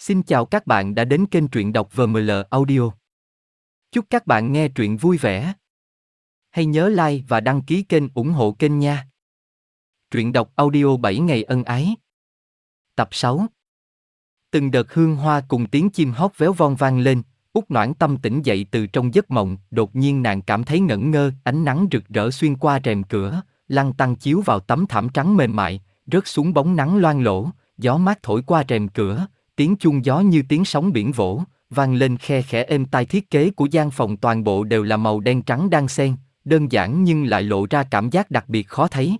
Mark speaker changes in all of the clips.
Speaker 1: Xin chào các bạn đã đến kênh truyện đọc VML Audio. Chúc các bạn nghe truyện vui vẻ. Hãy nhớ like và đăng ký kênh ủng hộ kênh nha. Truyện đọc audio 7 ngày ân ái. Tập 6 Từng đợt hương hoa cùng tiếng chim hót véo von vang lên, Út noãn tâm tỉnh dậy từ trong giấc mộng, đột nhiên nàng cảm thấy ngẩn ngơ, ánh nắng rực rỡ xuyên qua rèm cửa, lăn tăng chiếu vào tấm thảm trắng mềm mại, rớt xuống bóng nắng loang lổ, gió mát thổi qua rèm cửa, tiếng chuông gió như tiếng sóng biển vỗ, vang lên khe khẽ êm tai thiết kế của gian phòng toàn bộ đều là màu đen trắng đan xen, đơn giản nhưng lại lộ ra cảm giác đặc biệt khó thấy.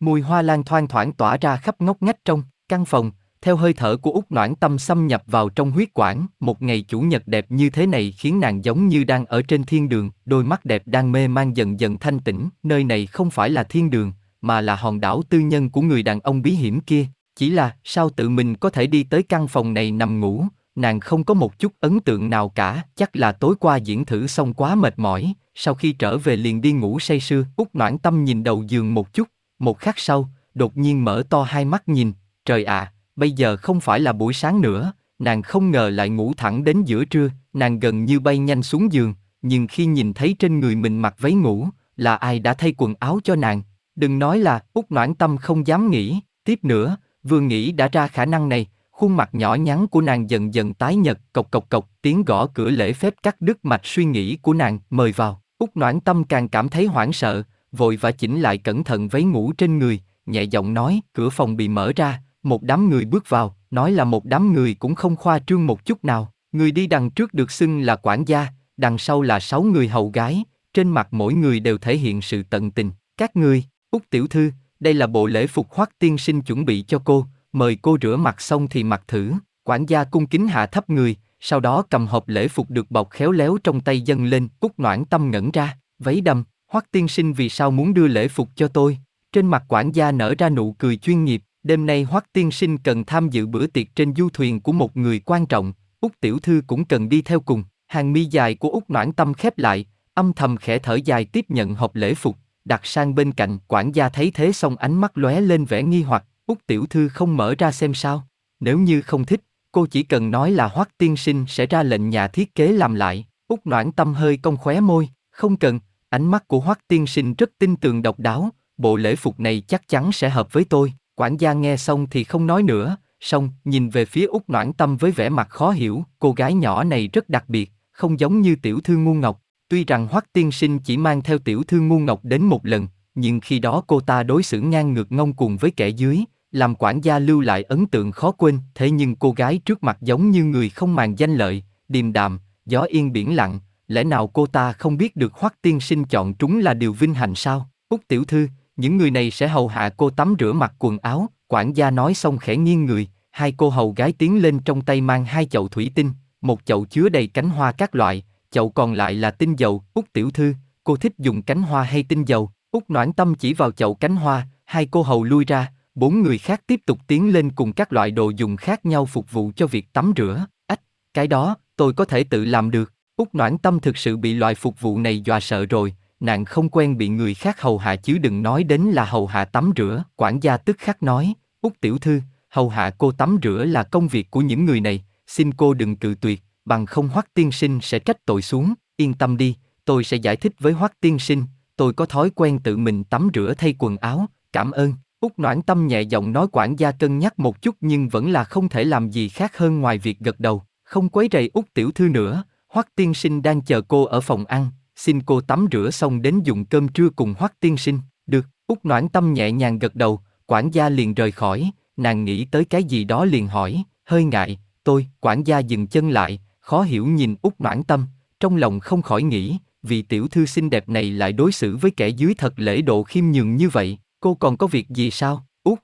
Speaker 1: Mùi hoa lan thoang thoảng tỏa ra khắp ngóc ngách trong căn phòng, theo hơi thở của út noãn tâm xâm nhập vào trong huyết quản, một ngày chủ nhật đẹp như thế này khiến nàng giống như đang ở trên thiên đường, đôi mắt đẹp đang mê man dần dần thanh tĩnh, nơi này không phải là thiên đường, mà là hòn đảo tư nhân của người đàn ông bí hiểm kia, chỉ là sao tự mình có thể đi tới căn phòng này nằm ngủ, nàng không có một chút ấn tượng nào cả, chắc là tối qua diễn thử xong quá mệt mỏi, sau khi trở về liền đi ngủ say sưa, út noãn tâm nhìn đầu giường một chút, một khắc sau, đột nhiên mở to hai mắt nhìn, trời ạ, bây giờ không phải là buổi sáng nữa, nàng không ngờ lại ngủ thẳng đến giữa trưa, nàng gần như bay nhanh xuống giường, nhưng khi nhìn thấy trên người mình mặc váy ngủ, là ai đã thay quần áo cho nàng, đừng nói là út noãn tâm không dám nghĩ, tiếp nữa, vừa nghĩ đã ra khả năng này, khuôn mặt nhỏ nhắn của nàng dần dần tái nhật, cộc cộc cộc, tiếng gõ cửa lễ phép cắt đứt mạch suy nghĩ của nàng, mời vào. Úc noãn tâm càng cảm thấy hoảng sợ, vội và chỉnh lại cẩn thận váy ngủ trên người, nhẹ giọng nói, cửa phòng bị mở ra, một đám người bước vào, nói là một đám người cũng không khoa trương một chút nào. Người đi đằng trước được xưng là quản gia, đằng sau là sáu người hầu gái, trên mặt mỗi người đều thể hiện sự tận tình. Các người, Úc tiểu thư, đây là bộ lễ phục hoắc tiên sinh chuẩn bị cho cô, mời cô rửa mặt xong thì mặc thử. Quản gia cung kính hạ thấp người, sau đó cầm hộp lễ phục được bọc khéo léo trong tay dâng lên, cúc noãn tâm ngẩn ra, váy đầm, hoắc tiên sinh vì sao muốn đưa lễ phục cho tôi? Trên mặt quản gia nở ra nụ cười chuyên nghiệp, đêm nay hoắc tiên sinh cần tham dự bữa tiệc trên du thuyền của một người quan trọng, út tiểu thư cũng cần đi theo cùng. Hàng mi dài của út noãn tâm khép lại, âm thầm khẽ thở dài tiếp nhận hộp lễ phục, đặt sang bên cạnh, quản gia thấy thế xong ánh mắt lóe lên vẻ nghi hoặc, út tiểu thư không mở ra xem sao. Nếu như không thích, cô chỉ cần nói là hoắc tiên sinh sẽ ra lệnh nhà thiết kế làm lại. út noãn tâm hơi cong khóe môi, không cần, ánh mắt của hoắc tiên sinh rất tin tường độc đáo, bộ lễ phục này chắc chắn sẽ hợp với tôi. Quản gia nghe xong thì không nói nữa, xong nhìn về phía út noãn tâm với vẻ mặt khó hiểu, cô gái nhỏ này rất đặc biệt, không giống như tiểu thư ngu ngọc, Tuy rằng Hoắc tiên sinh chỉ mang theo tiểu thư ngu ngọc đến một lần, nhưng khi đó cô ta đối xử ngang ngược ngông cuồng với kẻ dưới, làm quản gia lưu lại ấn tượng khó quên. Thế nhưng cô gái trước mặt giống như người không màng danh lợi, điềm đạm, gió yên biển lặng, lẽ nào cô ta không biết được Hoắc tiên sinh chọn trúng là điều vinh hạnh sao? Út tiểu thư, những người này sẽ hầu hạ cô tắm rửa mặc quần áo. Quản gia nói xong khẽ nghiêng người, hai cô hầu gái tiến lên trong tay mang hai chậu thủy tinh, một chậu chứa đầy cánh hoa các loại, chậu còn lại là tinh dầu, Út tiểu thư, cô thích dùng cánh hoa hay tinh dầu, Út noãn tâm chỉ vào chậu cánh hoa, hai cô hầu lui ra, bốn người khác tiếp tục tiến lên cùng các loại đồ dùng khác nhau phục vụ cho việc tắm rửa, ách, cái đó, tôi có thể tự làm được, Út noãn tâm thực sự bị loại phục vụ này dọa sợ rồi, nàng không quen bị người khác hầu hạ chứ đừng nói đến là hầu hạ tắm rửa, quản gia tức khắc nói, Út tiểu thư, hầu hạ cô tắm rửa là công việc của những người này, xin cô đừng cự tuyệt, bằng không Hoắc tiên sinh sẽ trách tội xuống, yên tâm đi, tôi sẽ giải thích với Hoắc tiên sinh, tôi có thói quen tự mình tắm rửa thay quần áo, cảm ơn. út Noãn Tâm nhẹ giọng nói quản gia cân nhắc một chút nhưng vẫn là không thể làm gì khác hơn ngoài việc gật đầu, không quấy rầy út tiểu thư nữa, Hoắc tiên sinh đang chờ cô ở phòng ăn, xin cô tắm rửa xong đến dùng cơm trưa cùng Hoắc tiên sinh, được, út Noãn Tâm nhẹ nhàng gật đầu, quản gia liền rời khỏi, nàng nghĩ tới cái gì đó liền hỏi, hơi ngại, tôi, quản gia dừng chân lại, khó hiểu nhìn út noãn tâm, trong lòng không khỏi nghĩ, vì tiểu thư xinh đẹp này lại đối xử với kẻ dưới thật lễ độ khiêm nhường như vậy, cô còn có việc gì sao, út?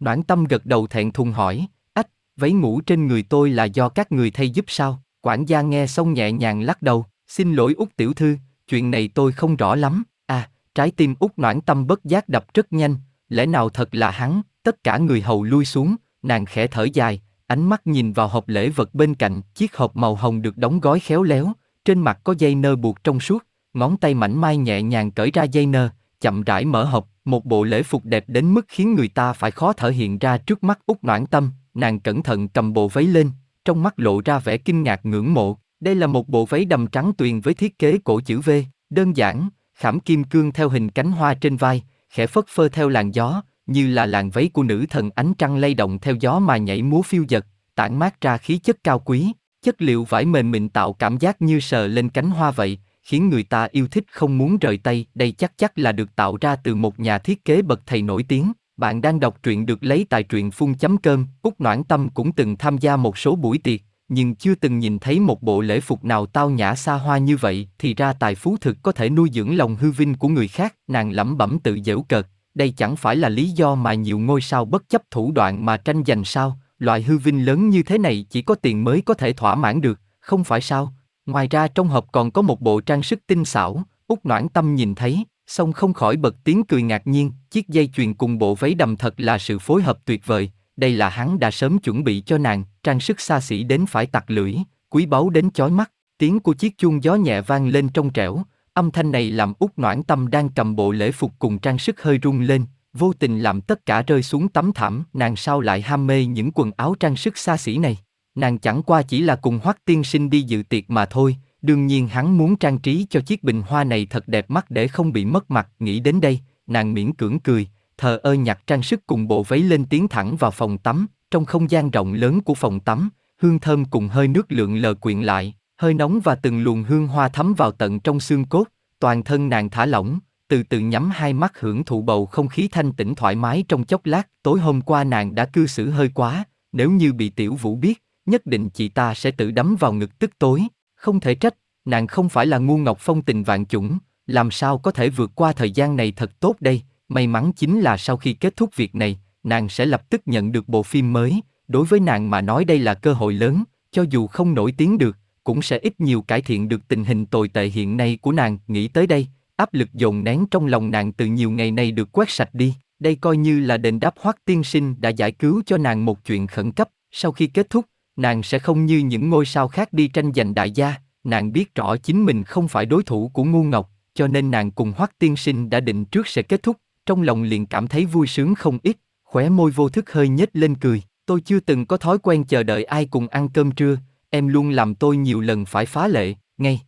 Speaker 1: Noãn tâm gật đầu thẹn thùng hỏi, ách, váy ngủ trên người tôi là do các người thay giúp sao? Quản gia nghe xong nhẹ nhàng lắc đầu, xin lỗi út tiểu thư, chuyện này tôi không rõ lắm, à, trái tim út noãn tâm bất giác đập rất nhanh, lẽ nào thật là hắn, tất cả người hầu lui xuống, nàng khẽ thở dài, ánh mắt nhìn vào hộp lễ vật bên cạnh, chiếc hộp màu hồng được đóng gói khéo léo, trên mặt có dây nơ buộc trong suốt, ngón tay mảnh mai nhẹ nhàng cởi ra dây nơ, chậm rãi mở hộp, một bộ lễ phục đẹp đến mức khiến người ta phải khó thở hiện ra trước mắt út noãn tâm, nàng cẩn thận cầm bộ váy lên, trong mắt lộ ra vẻ kinh ngạc ngưỡng mộ. Đây là một bộ váy đầm trắng tuyền với thiết kế cổ chữ V, đơn giản, khảm kim cương theo hình cánh hoa trên vai, khẽ phất phơ theo làn gió, như là làn váy của nữ thần ánh trăng lay động theo gió mà nhảy múa phiêu dật, tản mát ra khí chất cao quý. Chất liệu vải mềm mịn tạo cảm giác như sờ lên cánh hoa vậy, khiến người ta yêu thích không muốn rời tay. Đây chắc chắc là được tạo ra từ một nhà thiết kế bậc thầy nổi tiếng. Bạn đang đọc truyện được lấy tại truyện phun.com, Úc Noãn Tâm cũng từng tham gia một số buổi tiệc, nhưng chưa từng nhìn thấy một bộ lễ phục nào tao nhã xa hoa như vậy, thì ra tài phú thực có thể nuôi dưỡng lòng hư vinh của người khác, nàng lẩm bẩm tự giễu cợt, đây chẳng phải là lý do mà nhiều ngôi sao bất chấp thủ đoạn mà tranh giành sao, loại hư vinh lớn như thế này chỉ có tiền mới có thể thỏa mãn được, không phải sao? Ngoài ra trong hộp còn có một bộ trang sức tinh xảo, út noãn tâm nhìn thấy, xong không khỏi bật tiếng cười ngạc nhiên, chiếc dây chuyền cùng bộ váy đầm thật là sự phối hợp tuyệt vời, đây là hắn đã sớm chuẩn bị cho nàng, trang sức xa xỉ đến phải tặc lưỡi, quý báu đến chói mắt, tiếng của chiếc chuông gió nhẹ vang lên trong trẻo, âm thanh này làm út noãn tâm đang cầm bộ lễ phục cùng trang sức hơi rung lên, vô tình làm tất cả rơi xuống tấm thảm, nàng sao lại ham mê những quần áo trang sức xa xỉ này. Nàng chẳng qua chỉ là cùng hoắc tiên sinh đi dự tiệc mà thôi, đương nhiên hắn muốn trang trí cho chiếc bình hoa này thật đẹp mắt để không bị mất mặt, nghĩ đến đây, nàng miễn cưỡng cười, thờ ơ nhặt trang sức cùng bộ váy lên tiến thẳng vào phòng tắm, trong không gian rộng lớn của phòng tắm, hương thơm cùng hơi nước lượng lờ quyện lại, hơi nóng và từng luồng hương hoa thấm vào tận trong xương cốt, toàn thân nàng thả lỏng, từ từ nhắm hai mắt hưởng thụ bầu không khí thanh tĩnh thoải mái trong chốc lát. Tối hôm qua nàng đã cư xử hơi quá, nếu như bị tiểu vũ biết, nhất định chị ta sẽ tự đấm vào ngực tức tối. Không thể trách, nàng không phải là ngu ngọc phong tình vạn chủng, làm sao có thể vượt qua thời gian này thật tốt đây. May mắn chính là sau khi kết thúc việc này, nàng sẽ lập tức nhận được bộ phim mới. Đối với nàng mà nói đây là cơ hội lớn, cho dù không nổi tiếng được, cũng sẽ ít nhiều cải thiện được tình hình tồi tệ hiện nay của nàng. Nghĩ tới đây, áp lực dồn nén trong lòng nàng từ nhiều ngày nay được quét sạch đi. Đây coi như là đền đáp hoắc tiên sinh đã giải cứu cho nàng một chuyện khẩn cấp. Sau khi kết thúc, nàng sẽ không như những ngôi sao khác đi tranh giành đại gia. Nàng biết rõ chính mình không phải đối thủ của ngu ngọc, cho nên nàng cùng hoắc tiên sinh đã định trước sẽ kết thúc. Trong lòng liền cảm thấy vui sướng không ít, khóe môi vô thức hơi nhếch lên cười. Tôi chưa từng có thói quen chờ đợi ai cùng ăn cơm trưa, em luôn làm tôi nhiều lần phải phá lệ, ngay.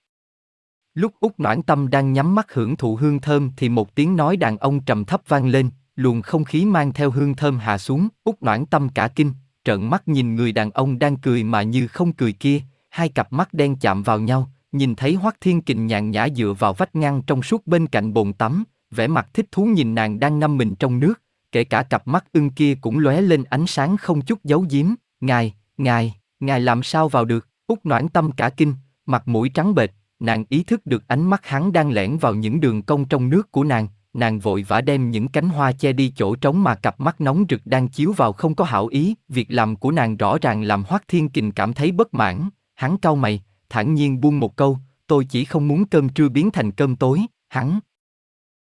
Speaker 1: Lúc út noãn tâm đang nhắm mắt hưởng thụ hương thơm thì một tiếng nói đàn ông trầm thấp vang lên, luồng không khí mang theo hương thơm hạ xuống, út noãn tâm cả kinh, trợn mắt nhìn người đàn ông đang cười mà như không cười kia, hai cặp mắt đen chạm vào nhau, nhìn thấy Hoắc Thiên Kình nhàn nhã dựa vào vách ngăn trong suốt bên cạnh bồn tắm, vẻ mặt thích thú nhìn nàng đang ngâm mình trong nước, kể cả cặp mắt ưng kia cũng lóe lên ánh sáng không chút giấu giếm, ngài, ngài, ngài làm sao vào được, út noãn tâm cả kinh, mặt mũi trắng bệch, nàng ý thức được ánh mắt hắn đang lẻn vào những đường cong trong nước của nàng, nàng vội vã đem những cánh hoa che đi chỗ trống mà cặp mắt nóng rực đang chiếu vào không có hảo ý, việc làm của nàng rõ ràng làm Hoắc Thiên Kình cảm thấy bất mãn, hắn cau mày, thản nhiên buông một câu, tôi chỉ không muốn cơm trưa biến thành cơm tối, hắn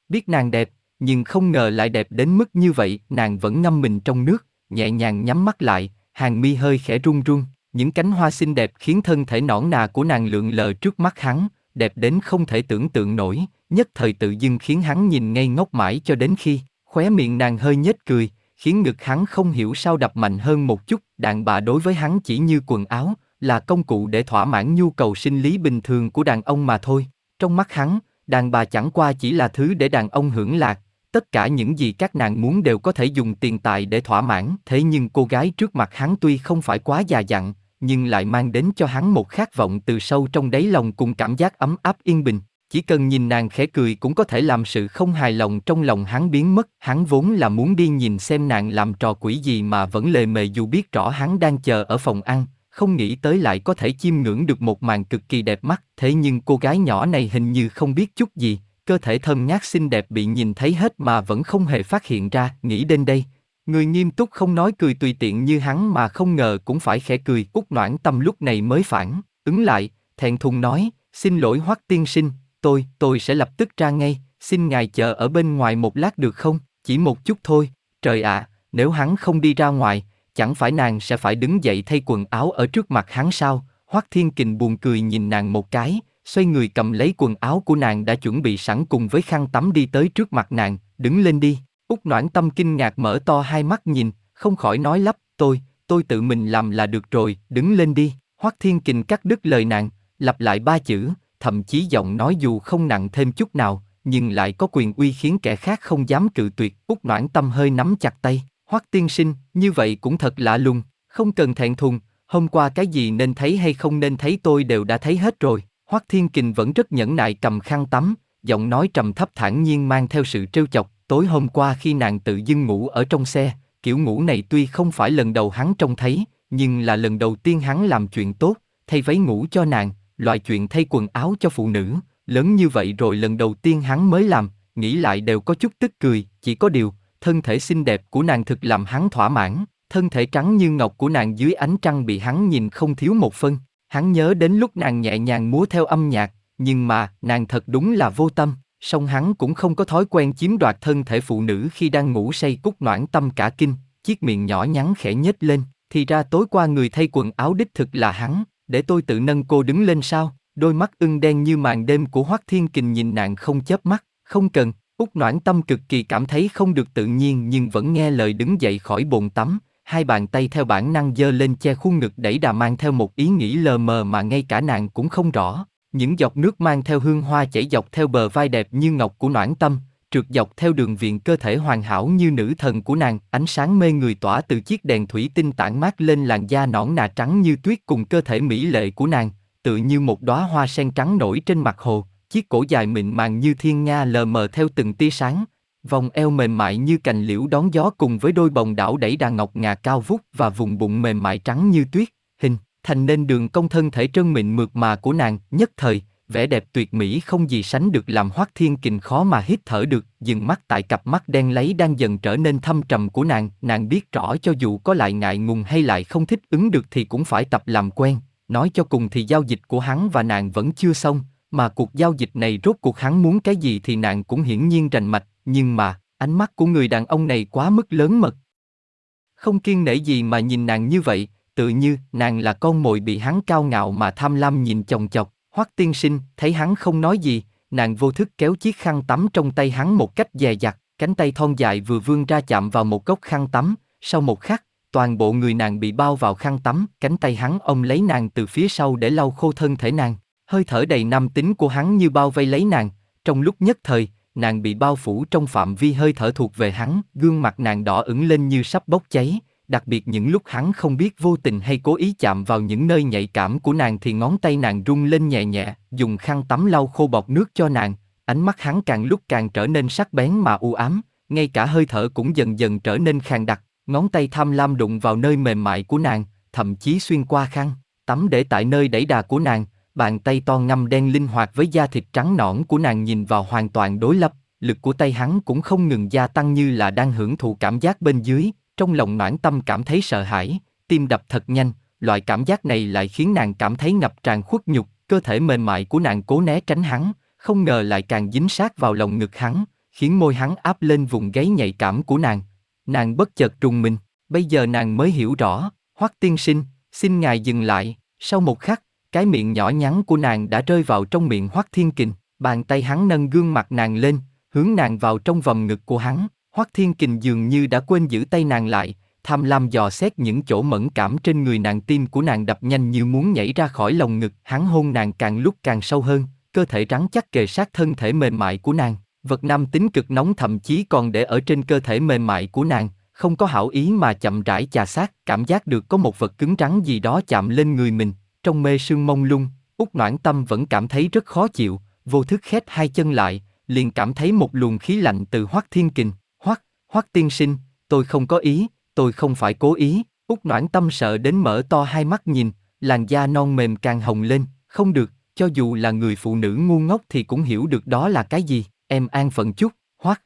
Speaker 1: biết nàng đẹp, nhưng không ngờ lại đẹp đến mức như vậy, nàng vẫn ngâm mình trong nước, nhẹ nhàng nhắm mắt lại, hàng mi hơi khẽ run run, những cánh hoa xinh đẹp khiến thân thể nõn nà của nàng lượn lờ trước mắt hắn, đẹp đến không thể tưởng tượng nổi, nhất thời tự dưng khiến hắn nhìn ngây ngốc mãi cho đến khi, khóe miệng nàng hơi nhếch cười, khiến ngực hắn không hiểu sao đập mạnh hơn một chút, đàn bà đối với hắn chỉ như quần áo, là công cụ để thỏa mãn nhu cầu sinh lý bình thường của đàn ông mà thôi. Trong mắt hắn, đàn bà chẳng qua chỉ là thứ để đàn ông hưởng lạc, tất cả những gì các nàng muốn đều có thể dùng tiền tài để thỏa mãn. Thế nhưng cô gái trước mặt hắn tuy không phải quá già dặn, nhưng lại mang đến cho hắn một khát vọng từ sâu trong đáy lòng cùng cảm giác ấm áp yên bình. Chỉ cần nhìn nàng khẽ cười cũng có thể làm sự không hài lòng trong lòng hắn biến mất. Hắn vốn là muốn đi nhìn xem nàng làm trò quỷ gì mà vẫn lề mề dù biết rõ hắn đang chờ ở phòng ăn, không nghĩ tới lại có thể chiêm ngưỡng được một màn cực kỳ đẹp mắt. Thế nhưng cô gái nhỏ này hình như không biết chút gì, cơ thể thơm nhát xinh đẹp bị nhìn thấy hết mà vẫn không hề phát hiện ra. Nghĩ đến đây, Người nghiêm túc không nói cười tùy tiện như hắn mà không ngờ cũng phải khẽ cười. Út noãn tâm lúc này mới phản, ứng lại, thẹn thùng nói, xin lỗi hoắc tiên sinh, tôi, tôi sẽ lập tức ra ngay, xin ngài chờ ở bên ngoài một lát được không, chỉ một chút thôi, trời ạ, nếu hắn không đi ra ngoài, chẳng phải nàng sẽ phải đứng dậy thay quần áo ở trước mặt hắn sao, hoắc thiên kình buồn cười nhìn nàng một cái, xoay người cầm lấy quần áo của nàng đã chuẩn bị sẵn cùng với khăn tắm đi tới trước mặt nàng, đứng lên đi, Úc noãn tâm kinh ngạc mở to hai mắt nhìn, không khỏi nói lắp, tôi, tôi tự mình làm là được rồi, đứng lên đi. Hoắc Thiên Kình cắt đứt lời nàng, lặp lại ba chữ, thậm chí giọng nói dù không nặng thêm chút nào, nhưng lại có quyền uy khiến kẻ khác không dám cự tuyệt. Úc Noãn Tâm hơi nắm chặt tay, Hoắc Tiên Sinh, như vậy cũng thật lạ lùng, không cần thẹn thùng, hôm qua cái gì nên thấy hay không nên thấy tôi đều đã thấy hết rồi. Hoắc Thiên Kình vẫn rất nhẫn nại cầm khăn tắm, giọng nói trầm thấp thản nhiên mang theo sự trêu chọc. Tối hôm qua khi nàng tự dưng ngủ ở trong xe, kiểu ngủ này tuy không phải lần đầu hắn trông thấy, nhưng là lần đầu tiên hắn làm chuyện tốt, thay váy ngủ cho nàng, loại chuyện thay quần áo cho phụ nữ, lớn như vậy rồi lần đầu tiên hắn mới làm, nghĩ lại đều có chút tức cười, chỉ có điều, thân thể xinh đẹp của nàng thực làm hắn thỏa mãn, thân thể trắng như ngọc của nàng dưới ánh trăng bị hắn nhìn không thiếu một phân, hắn nhớ đến lúc nàng nhẹ nhàng múa theo âm nhạc, nhưng mà, nàng thật đúng là vô tâm, song hắn cũng không có thói quen chiếm đoạt thân thể phụ nữ khi đang ngủ say cúc noãn tâm cả kinh, chiếc miệng nhỏ nhắn khẽ nhếch lên, thì ra tối qua người thay quần áo đích thực là hắn, để tôi tự nâng cô đứng lên sao? Đôi mắt ưng đen như màn đêm của Hoắc Thiên Kình nhìn nàng không chớp mắt, không cần, Úc Noãn Tâm cực kỳ cảm thấy không được tự nhiên nhưng vẫn nghe lời đứng dậy khỏi bồn tắm, hai bàn tay theo bản năng giơ lên che khuôn ngực đẩy đà mang theo một ý nghĩ lờ mờ mà ngay cả nàng cũng không rõ. Những giọt nước mang theo hương hoa chảy dọc theo bờ vai đẹp như ngọc của Noãn Tâm, trượt dọc theo đường viền cơ thể hoàn hảo như nữ thần của nàng, ánh sáng mê người tỏa từ chiếc đèn thủy tinh tản mát lên làn da nõn nà trắng như tuyết cùng cơ thể mỹ lệ của nàng, tự như một đóa hoa sen trắng nổi trên mặt hồ, chiếc cổ dài mịn màng như thiên nga lờ mờ theo từng tia sáng, vòng eo mềm mại như cành liễu đón gió cùng với đôi bồng đảo đẩy đà ngọc ngà cao vút và vùng bụng mềm mại trắng như tuyết, hình thành nên đường cong thân thể trơn mịn mượt mà của nàng, nhất thời, vẻ đẹp tuyệt mỹ không gì sánh được làm Hoắc Thiên Kình khó mà hít thở được, dừng mắt tại cặp mắt đen lấy đang dần trở nên thâm trầm của nàng, nàng biết rõ cho dù có lại ngại ngùng hay lại không thích ứng được thì cũng phải tập làm quen, nói cho cùng thì giao dịch của hắn và nàng vẫn chưa xong, mà cuộc giao dịch này rốt cuộc hắn muốn cái gì thì nàng cũng hiển nhiên rành mạch, nhưng mà, ánh mắt của người đàn ông này quá mức lớn mật. Không kiên nể gì mà nhìn nàng như vậy, tự như nàng là con mồi bị hắn cao ngạo mà tham lam nhìn chồng chọc, Hoắc tiên sinh, thấy hắn không nói gì, nàng vô thức kéo chiếc khăn tắm trong tay hắn một cách dè dặt, cánh tay thon dài vừa vươn ra chạm vào một góc khăn tắm, sau một khắc, toàn bộ người nàng bị bao vào khăn tắm, cánh tay hắn ôm lấy nàng từ phía sau để lau khô thân thể nàng, hơi thở đầy nam tính của hắn như bao vây lấy nàng, trong lúc nhất thời, nàng bị bao phủ trong phạm vi hơi thở thuộc về hắn, gương mặt nàng đỏ ửng lên như sắp bốc cháy, đặc biệt những lúc hắn không biết vô tình hay cố ý chạm vào những nơi nhạy cảm của nàng thì ngón tay nàng rung lên nhẹ nhẹ, dùng khăn tắm lau khô bọt nước cho nàng, ánh mắt hắn càng lúc càng trở nên sắc bén mà u ám, ngay cả hơi thở cũng dần dần trở nên khàn đặc, ngón tay tham lam đụng vào nơi mềm mại của nàng, thậm chí xuyên qua khăn, tắm để tại nơi đẩy đà của nàng, bàn tay to ngăm đen linh hoạt với da thịt trắng nõn của nàng nhìn vào hoàn toàn đối lập, lực của tay hắn cũng không ngừng gia tăng như là đang hưởng thụ cảm giác bên dưới, trong lòng noãn tâm cảm thấy sợ hãi, tim đập thật nhanh, loại cảm giác này lại khiến nàng cảm thấy ngập tràn khuất nhục, cơ thể mềm mại của nàng cố né tránh hắn, không ngờ lại càng dính sát vào lòng ngực hắn, khiến môi hắn áp lên vùng gáy nhạy cảm của nàng. Nàng bất chợt trùng mình, bây giờ nàng mới hiểu rõ, Hoắc tiên sinh, xin ngài dừng lại, sau một khắc, cái miệng nhỏ nhắn của nàng đã rơi vào trong miệng Hoắc Thiên Kình, bàn tay hắn nâng gương mặt nàng lên, hướng nàng vào trong vòng ngực của hắn, Hoắc Thiên Kình dường như đã quên giữ tay nàng lại, tham lam dò xét những chỗ mẫn cảm trên người nàng tim của nàng đập nhanh như muốn nhảy ra khỏi lồng ngực, hắn hôn nàng càng lúc càng sâu hơn, cơ thể rắn chắc kề sát thân thể mềm mại của nàng, vật nam tính cực nóng thậm chí còn để ở trên cơ thể mềm mại của nàng, không có hảo ý mà chậm rãi chà sát, cảm giác được có một vật cứng rắn gì đó chạm lên người mình, trong mê sương mông lung, út noãn tâm vẫn cảm thấy rất khó chịu, vô thức khép hai chân lại, liền cảm thấy một luồng khí lạnh từ Hoắc Thiên Kình, Hoắc, Hoắc tiên sinh, tôi không có ý, tôi không phải cố ý, út noãn tâm sợ đến mở to hai mắt nhìn, làn da non mềm càng hồng lên, không được, cho dù là người phụ nữ ngu ngốc thì cũng hiểu được đó là cái gì, em an phận chút, Hoắc.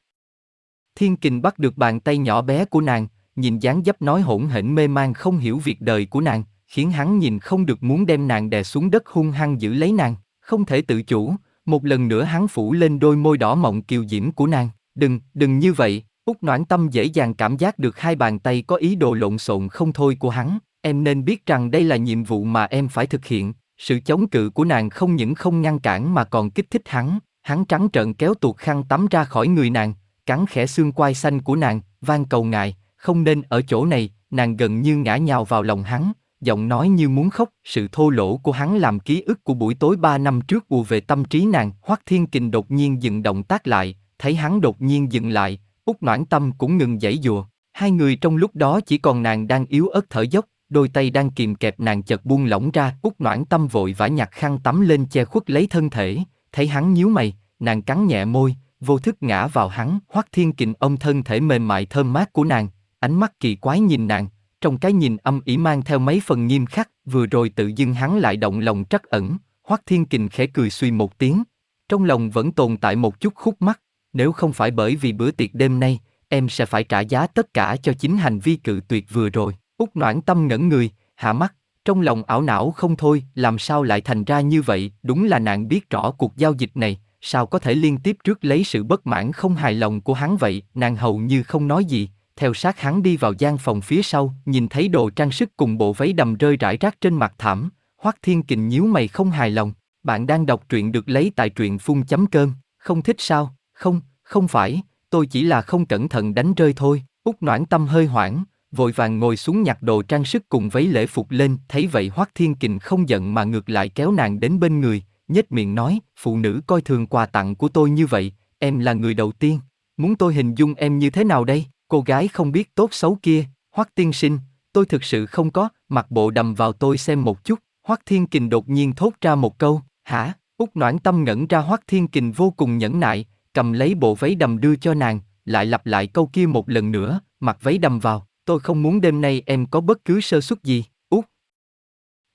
Speaker 1: Thiên Kình bắt được bàn tay nhỏ bé của nàng, nhìn dáng dấp nói hỗn hển mê man không hiểu việc đời của nàng, khiến hắn nhìn không được muốn đem nàng đè xuống đất hung hăng giữ lấy nàng, không thể tự chủ, một lần nữa hắn phủ lên đôi môi đỏ mọng kiều diễm của nàng, đừng, đừng như vậy, Úc Noãn Tâm dễ dàng cảm giác được hai bàn tay có ý đồ lộn xộn không thôi của hắn, em nên biết rằng đây là nhiệm vụ mà em phải thực hiện, sự chống cự của nàng không những không ngăn cản mà còn kích thích hắn, hắn trắng trợn kéo tuột khăn tắm ra khỏi người nàng, cắn khẽ xương quai xanh của nàng, van cầu ngài, không nên ở chỗ này, nàng gần như ngã nhào vào lòng hắn, giọng nói như muốn khóc, sự thô lỗ của hắn làm ký ức của buổi tối ba năm trước ùa về tâm trí nàng, Hoắc Thiên Kình đột nhiên dừng động tác lại, thấy hắn đột nhiên dừng lại, Úc Noãn Tâm cũng ngừng giãy dùa. Hai người trong lúc đó chỉ còn nàng đang yếu ớt thở dốc, đôi tay đang kìm kẹp nàng chợt buông lỏng ra, Úc Noãn Tâm vội vã nhặt khăn tắm lên che khuất lấy thân thể, thấy hắn nhíu mày, nàng cắn nhẹ môi, vô thức ngã vào hắn, Hoắc Thiên Kình ôm thân thể mềm mại thơm mát của nàng, ánh mắt kỳ quái nhìn nàng, trong cái nhìn âm ỉ mang theo mấy phần nghiêm khắc, vừa rồi tự dưng hắn lại động lòng trắc ẩn, Hoắc Thiên Kình khẽ cười suy một tiếng, trong lòng vẫn tồn tại một chút khúc mắc, nếu không phải bởi vì bữa tiệc đêm nay, em sẽ phải trả giá tất cả cho chính hành vi cự tuyệt vừa rồi. Úc Noãn Tâm ngẩn người, hạ mắt, trong lòng ảo não không thôi, làm sao lại thành ra như vậy, đúng là nàng biết rõ cuộc giao dịch này, sao có thể liên tiếp trước lấy sự bất mãn không hài lòng của hắn vậy, nàng hầu như không nói gì, theo sát hắn đi vào gian phòng phía sau, nhìn thấy đồ trang sức cùng bộ váy đầm rơi rải rác trên mặt thảm, Hoắc Thiên Kình nhíu mày không hài lòng, bạn đang đọc truyện được lấy tại truyện phun chấm cơm, không thích sao, không, không phải, tôi chỉ là không cẩn thận đánh rơi thôi, Úc Noãn Tâm hơi hoảng, vội vàng ngồi xuống nhặt đồ trang sức cùng váy lễ phục lên, thấy vậy Hoắc Thiên Kình không giận mà ngược lại kéo nàng đến bên người, nhếch miệng nói, phụ nữ coi thường quà tặng của tôi như vậy, em là người đầu tiên, muốn tôi hình dung em như thế nào đây? Cô gái không biết tốt xấu kia, Hoắc tiên sinh, tôi thực sự không có, mặc bộ đầm vào tôi xem một chút, Hoắc Thiên Kình đột nhiên thốt ra một câu, hả? Úc Noãn Tâm ngẩn ra Hoắc Thiên Kình vô cùng nhẫn nại, cầm lấy bộ váy đầm đưa cho nàng, lại lặp lại câu kia một lần nữa, mặc váy đầm vào, tôi không muốn đêm nay em có bất cứ sơ suất gì, Úc.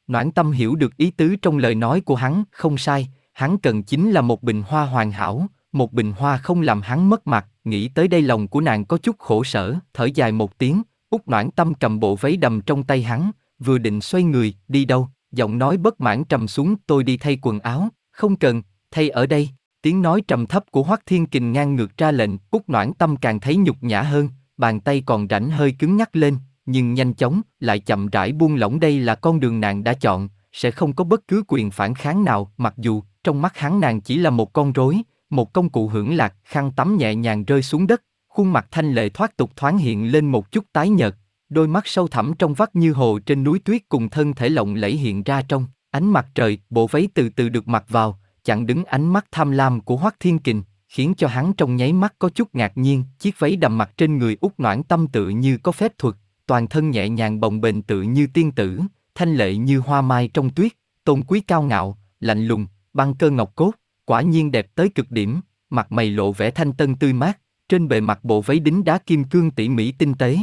Speaker 1: Noãn Tâm hiểu được ý tứ trong lời nói của hắn, không sai, hắn cần chính là một bình hoa hoàn hảo, một bình hoa không làm hắn mất mặt, nghĩ tới đây lòng của nàng có chút khổ sở, thở dài một tiếng, út noãn tâm cầm bộ váy đầm trong tay hắn, vừa định xoay người, đi đâu, giọng nói bất mãn trầm xuống, tôi đi thay quần áo, không cần, thay ở đây, tiếng nói trầm thấp của Hoắc Thiên Kình ngang ngược ra lệnh, út noãn tâm càng thấy nhục nhã hơn, bàn tay còn rảnh hơi cứng nhắc lên, nhưng nhanh chóng, lại chậm rãi buông lỏng đây là con đường nàng đã chọn, sẽ không có bất cứ quyền phản kháng nào, mặc dù, trong mắt hắn nàng chỉ là một con rối, một công cụ hưởng lạc, khăn tắm nhẹ nhàng rơi xuống đất, khuôn mặt thanh lệ thoát tục thoáng hiện lên một chút tái nhợt, đôi mắt sâu thẳm trong vắt như hồ trên núi tuyết cùng thân thể lộng lẫy hiện ra trong ánh mặt trời, bộ váy từ từ được mặc vào, chặn đứng ánh mắt tham lam của Hoắc Thiên Kình, khiến cho hắn trong nháy mắt có chút ngạc nhiên, chiếc váy đầm mặc trên người út noãn tâm tự như có phép thuật, toàn thân nhẹ nhàng bồng bềnh tự như tiên tử, thanh lệ như hoa mai trong tuyết, tôn quý cao ngạo, lạnh lùng, băng cơ ngọc cốt, quả nhiên đẹp tới cực điểm, mặt mày lộ vẻ thanh tân tươi mát, trên bề mặt bộ váy đính đá kim cương tỉ mỉ tinh tế.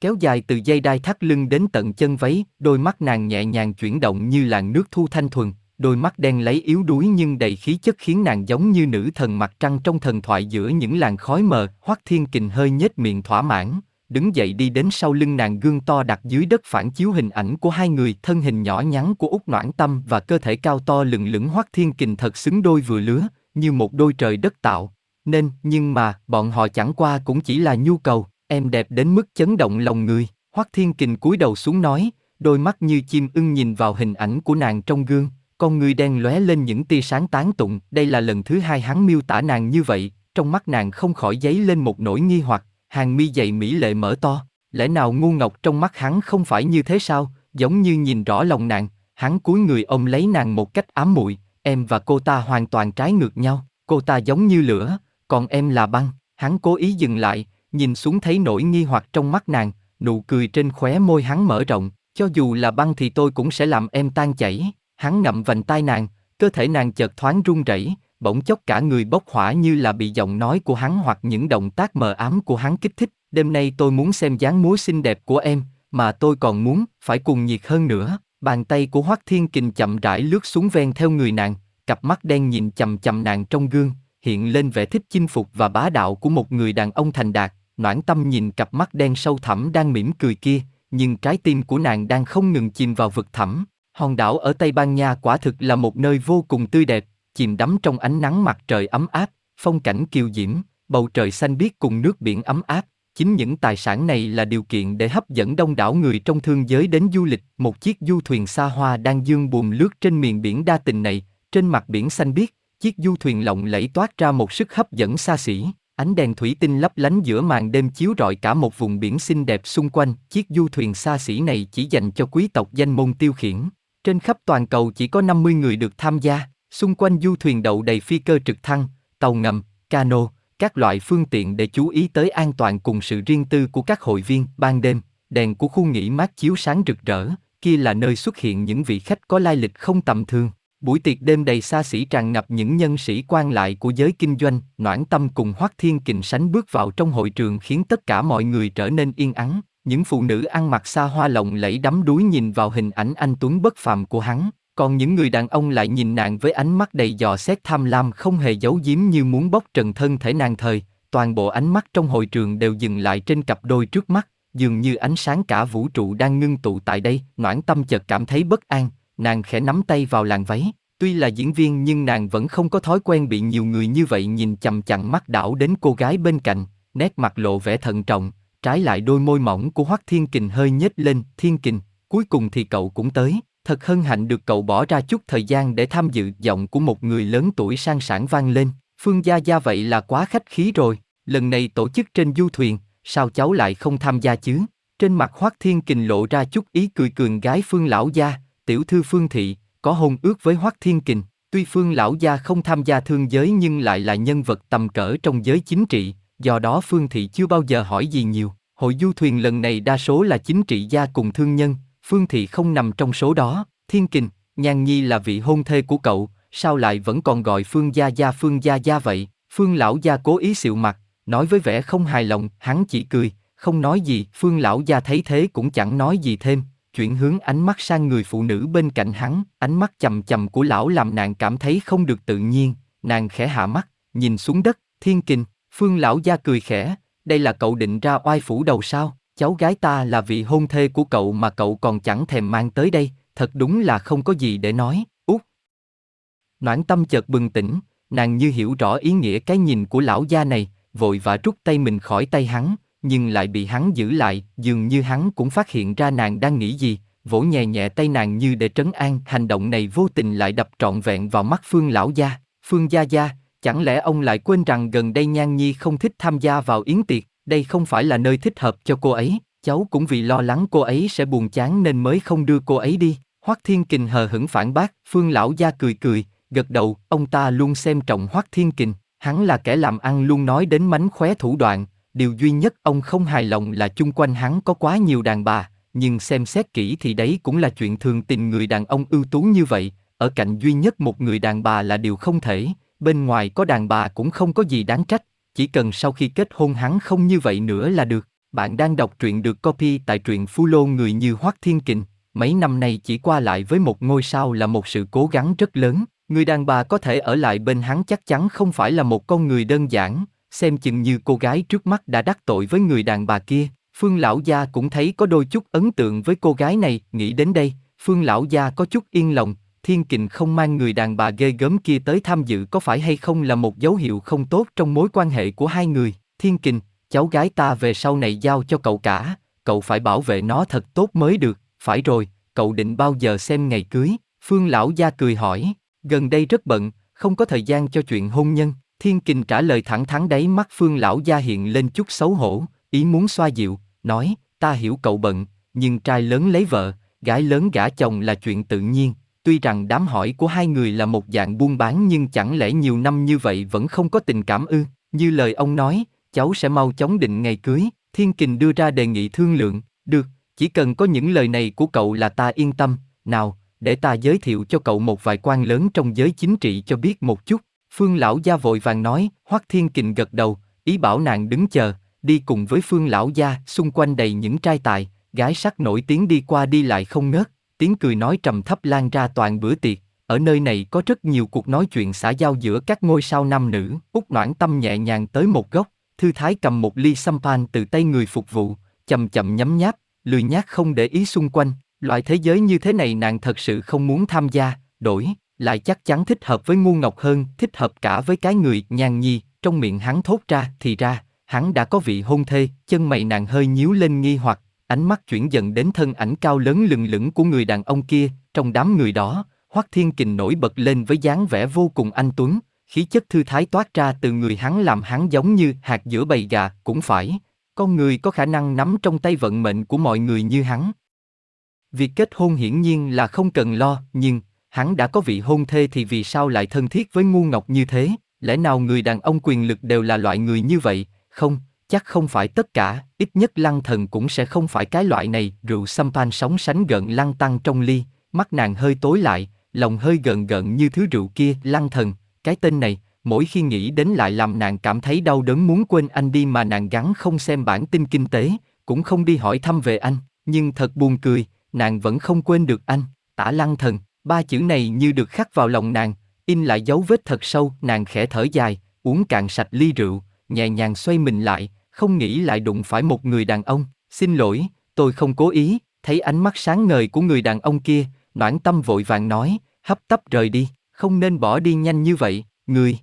Speaker 1: Kéo dài từ dây đai thắt lưng đến tận chân váy, đôi mắt nàng nhẹ nhàng chuyển động như làn nước thu thanh thuần, đôi mắt đen lấy yếu đuối nhưng đầy khí chất khiến nàng giống như nữ thần mặt trăng trong thần thoại giữa những làn khói mờ, Hoắc Thiên Kình hơi nhếch miệng thỏa mãn, đứng dậy đi đến sau lưng nàng gương to đặt dưới đất phản chiếu hình ảnh của hai người, thân hình nhỏ nhắn của Úc Noãn Tâm và cơ thể cao to lừng lững Hoắc Thiên Kình thật xứng đôi vừa lứa, như một đôi trời đất tạo. Nên, nhưng mà, bọn họ chẳng qua cũng chỉ là nhu cầu, em đẹp đến mức chấn động lòng người. Hoắc Thiên Kình cúi đầu xuống nói, đôi mắt như chim ưng nhìn vào hình ảnh của nàng trong gương, con người đen lóe lên những tia sáng tán tụng. Đây là lần thứ hai hắn miêu tả nàng như vậy, trong mắt nàng không khỏi dấy lên một nỗi nghi hoặc, hàng mi dày mỹ lệ mở to, lẽ nào ngu ngọc trong mắt hắn không phải như thế sao, giống như nhìn rõ lòng nàng, hắn cúi người ôm lấy nàng một cách ám muội, em và cô ta hoàn toàn trái ngược nhau, cô ta giống như lửa, còn em là băng, hắn cố ý dừng lại, nhìn xuống thấy nỗi nghi hoặc trong mắt nàng, nụ cười trên khóe môi hắn mở rộng, cho dù là băng thì tôi cũng sẽ làm em tan chảy, hắn ngậm vành tai nàng, cơ thể nàng chợt thoáng run rẩy, bỗng chốc cả người bốc hỏa như là bị giọng nói của hắn hoặc những động tác mờ ám của hắn kích thích. Đêm nay tôi muốn xem dáng múa xinh đẹp của em, mà tôi còn muốn, phải cùng nhiệt hơn nữa. Bàn tay của Hoắc Thiên Kình chậm rãi lướt xuống ven theo người nàng, cặp mắt đen nhìn chầm chầm nàng trong gương, hiện lên vẻ thích chinh phục và bá đạo của một người đàn ông thành đạt. Noãn tâm nhìn cặp mắt đen sâu thẳm đang mỉm cười kia, nhưng trái tim của nàng đang không ngừng chìm vào vực thẳm. Hòn đảo ở Tây Ban Nha quả thực là một nơi vô cùng tươi đẹp, chìm đắm trong ánh nắng mặt trời ấm áp, phong cảnh kiều diễm, bầu trời xanh biếc cùng nước biển ấm áp. Chính những tài sản này là điều kiện để hấp dẫn đông đảo người trong thương giới đến du lịch. Một chiếc du thuyền xa hoa đang dương buồm lướt trên miền biển đa tình này, trên mặt biển xanh biếc, chiếc du thuyền lộng lẫy toát ra một sức hấp dẫn xa xỉ. Ánh đèn thủy tinh lấp lánh giữa màn đêm chiếu rọi cả một vùng biển xinh đẹp xung quanh, chiếc du thuyền xa xỉ này chỉ dành cho quý tộc danh môn tiêu khiển. Trên khắp toàn cầu chỉ có 50 người được tham gia, xung quanh du thuyền đậu đầy phi cơ trực thăng, tàu ngầm, cano, các loại phương tiện để chú ý tới an toàn cùng sự riêng tư của các hội viên. Ban đêm, đèn của khu nghỉ mát chiếu sáng rực rỡ, kia là nơi xuất hiện những vị khách có lai lịch không tầm thường. Buổi tiệc đêm đầy xa xỉ tràn ngập những nhân sĩ quan lại của giới kinh doanh, noãn tâm cùng Hoắc Thiên Kình sánh bước vào trong hội trường khiến tất cả mọi người trở nên yên ắng. Những phụ nữ ăn mặc xa hoa lộng lẫy đắm đuối nhìn vào hình ảnh anh Tuấn bất phàm của hắn, còn những người đàn ông lại nhìn nàng với ánh mắt đầy dò xét tham lam không hề giấu giếm như muốn bóc trần thân thể nàng thời, toàn bộ ánh mắt trong hội trường đều dừng lại trên cặp đôi trước mắt, dường như ánh sáng cả vũ trụ đang ngưng tụ tại đây, noãn tâm chợt cảm thấy bất an, nàng khẽ nắm tay vào làn váy, tuy là diễn viên nhưng nàng vẫn không có thói quen bị nhiều người như vậy nhìn chằm chằm mắt đảo đến cô gái bên cạnh, nét mặt lộ vẻ thận trọng, trái lại đôi môi mỏng của Hoắc Thiên Kình hơi nhếch lên, Thiên Kình, cuối cùng thì cậu cũng tới, thật hân hạnh được cậu bỏ ra chút thời gian để tham dự giọng của một người lớn tuổi sang sảng vang lên, Phương Gia Gia vậy là quá khách khí rồi, lần này tổ chức trên du thuyền, sao cháu lại không tham gia chứ? Trên mặt Hoắc Thiên Kình lộ ra chút ý cười cường gái Phương Lão Gia, tiểu thư Phương Thị, có hôn ước với Hoắc Thiên Kình. Tuy Phương Lão Gia không tham gia thương giới nhưng lại là nhân vật tầm cỡ trong giới chính trị, do đó Phương Thị chưa bao giờ hỏi gì nhiều. Hội du thuyền lần này đa số là chính trị gia cùng thương nhân, Phương Thị không nằm trong số đó. Thiên Kình, Nhan Nhi là vị hôn thê của cậu, sao lại vẫn còn gọi Phương Gia Gia Phương Gia Gia vậy? Phương Lão Gia cố ý xịu mặt, nói với vẻ không hài lòng, hắn chỉ cười, không nói gì. Phương Lão Gia thấy thế cũng chẳng nói gì thêm, chuyển hướng ánh mắt sang người phụ nữ bên cạnh hắn, ánh mắt chầm chầm của lão làm nàng cảm thấy không được tự nhiên, nàng khẽ hạ mắt, nhìn xuống đất, thiên kình, phương lão gia cười khẽ, đây là cậu định ra oai phủ đầu sao, cháu gái ta là vị hôn thê của cậu mà cậu còn chẳng thèm mang tới đây, thật đúng là không có gì để nói, út. Noãn tâm chợt bừng tỉnh, nàng như hiểu rõ ý nghĩa cái nhìn của lão gia này, vội và rút tay mình khỏi tay hắn, nhưng lại bị hắn giữ lại, dường như hắn cũng phát hiện ra nàng đang nghĩ gì, vỗ nhẹ nhẹ tay nàng như để trấn an. Hành động này vô tình lại đập trọn vẹn vào mắt Phương lão gia. Phương gia gia, chẳng lẽ ông lại quên rằng gần đây Nhan Nhi không thích tham gia vào yến tiệc, đây không phải là nơi thích hợp cho cô ấy. Cháu cũng vì lo lắng cô ấy sẽ buồn chán nên mới không đưa cô ấy đi. Hoắc Thiên Kình hờ hững phản bác, Phương lão gia cười cười, gật đầu, ông ta luôn xem trọng Hoắc Thiên Kình, hắn là kẻ làm ăn luôn nói đến mánh khóe thủ đoạn, điều duy nhất ông không hài lòng là chung quanh hắn có quá nhiều đàn bà, nhưng xem xét kỹ thì đấy cũng là chuyện thường tình người đàn ông ưu tú như vậy, ở cạnh duy nhất một người đàn bà là điều không thể, bên ngoài có đàn bà cũng không có gì đáng trách, chỉ cần sau khi kết hôn hắn không như vậy nữa là được. Bạn đang đọc truyện được copy tại truyện Phu người như Hoắc Thiên Kình, mấy năm nay chỉ qua lại với một ngôi sao là một sự cố gắng rất lớn, người đàn bà có thể ở lại bên hắn chắc chắn không phải là một con người đơn giản, xem chừng như cô gái trước mắt đã đắc tội với người đàn bà kia. Phương lão gia cũng thấy có đôi chút ấn tượng với cô gái này, nghĩ đến đây, Phương lão gia có chút yên lòng, Thiên Kình không mang người đàn bà ghê gớm kia tới tham dự có phải hay không là một dấu hiệu không tốt trong mối quan hệ của hai người. Thiên Kình, cháu gái ta về sau này giao cho cậu cả, cậu phải bảo vệ nó thật tốt mới được, phải rồi, cậu định bao giờ xem ngày cưới? Phương lão gia cười hỏi, gần đây rất bận, không có thời gian cho chuyện hôn nhân. Thiên Kình trả lời thẳng thắn đấy mắt Phương lão gia hiện lên chút xấu hổ, ý muốn xoa dịu, nói, ta hiểu cậu bận, nhưng trai lớn lấy vợ, gái lớn gả chồng là chuyện tự nhiên. Tuy rằng đám hỏi của hai người là một dạng buôn bán nhưng chẳng lẽ nhiều năm như vậy vẫn không có tình cảm ư? Như lời ông nói, cháu sẽ mau chóng định ngày cưới. Thiên Kình đưa ra đề nghị thương lượng, được, chỉ cần có những lời này của cậu là ta yên tâm. Nào, để ta giới thiệu cho cậu một vài quan lớn trong giới chính trị cho biết một chút. Phương lão gia vội vàng nói, Hoắc Thiên Kình gật đầu, ý bảo nàng đứng chờ, đi cùng với Phương lão gia, xung quanh đầy những trai tài, gái sắc nổi tiếng đi qua đi lại không ngớt, tiếng cười nói trầm thấp lan ra toàn bữa tiệc. Ở nơi này có rất nhiều cuộc nói chuyện xã giao giữa các ngôi sao nam nữ. út Noãn Tâm nhẹ nhàng tới một góc, thư thái cầm một ly sampan từ tay người phục vụ, chậm chậm nhấm nháp, lười nhác không để ý xung quanh. Loại thế giới như thế này nàng thật sự không muốn tham gia, đổi lại chắc chắn thích hợp với ngu ngọc hơn, thích hợp cả với cái người nhàn nhi, trong miệng hắn thốt ra, thì ra, hắn đã có vị hôn thê, chân mày nàng hơi nhíu lên nghi hoặc, ánh mắt chuyển dần đến thân ảnh cao lớn lừng lững của người đàn ông kia, trong đám người đó, Hoắc Thiên Kình nổi bật lên với dáng vẻ vô cùng anh tuấn, khí chất thư thái toát ra từ người hắn làm hắn giống như hạt giữa bầy gà, cũng phải, con người có khả năng nắm trong tay vận mệnh của mọi người như hắn. Việc kết hôn hiển nhiên là không cần lo, nhưng, hắn đã có vị hôn thê thì vì sao lại thân thiết với ngu ngọc như thế, lẽ nào người đàn ông quyền lực đều là loại người như vậy, không, chắc không phải tất cả, ít nhất lăng thần cũng sẽ không phải cái loại này, rượu sampan sóng sánh gợn lăng tăng trong ly, mắt nàng hơi tối lại, lòng hơi gợn gợn như thứ rượu kia, lăng thần, cái tên này, mỗi khi nghĩ đến lại làm nàng cảm thấy đau đớn muốn quên anh đi mà nàng gắn không xem bản tin kinh tế, cũng không đi hỏi thăm về anh, nhưng thật buồn cười, nàng vẫn không quên được anh, tả lăng thần, ba chữ này như được khắc vào lòng nàng, in lại dấu vết thật sâu, nàng khẽ thở dài, uống cạn sạch ly rượu, nhẹ nhàng xoay mình lại, không nghĩ lại đụng phải một người đàn ông, xin lỗi, tôi không cố ý, thấy ánh mắt sáng ngời của người đàn ông kia, noãn tâm vội vàng nói, hấp tấp rời đi, không nên bỏ đi nhanh như vậy, người.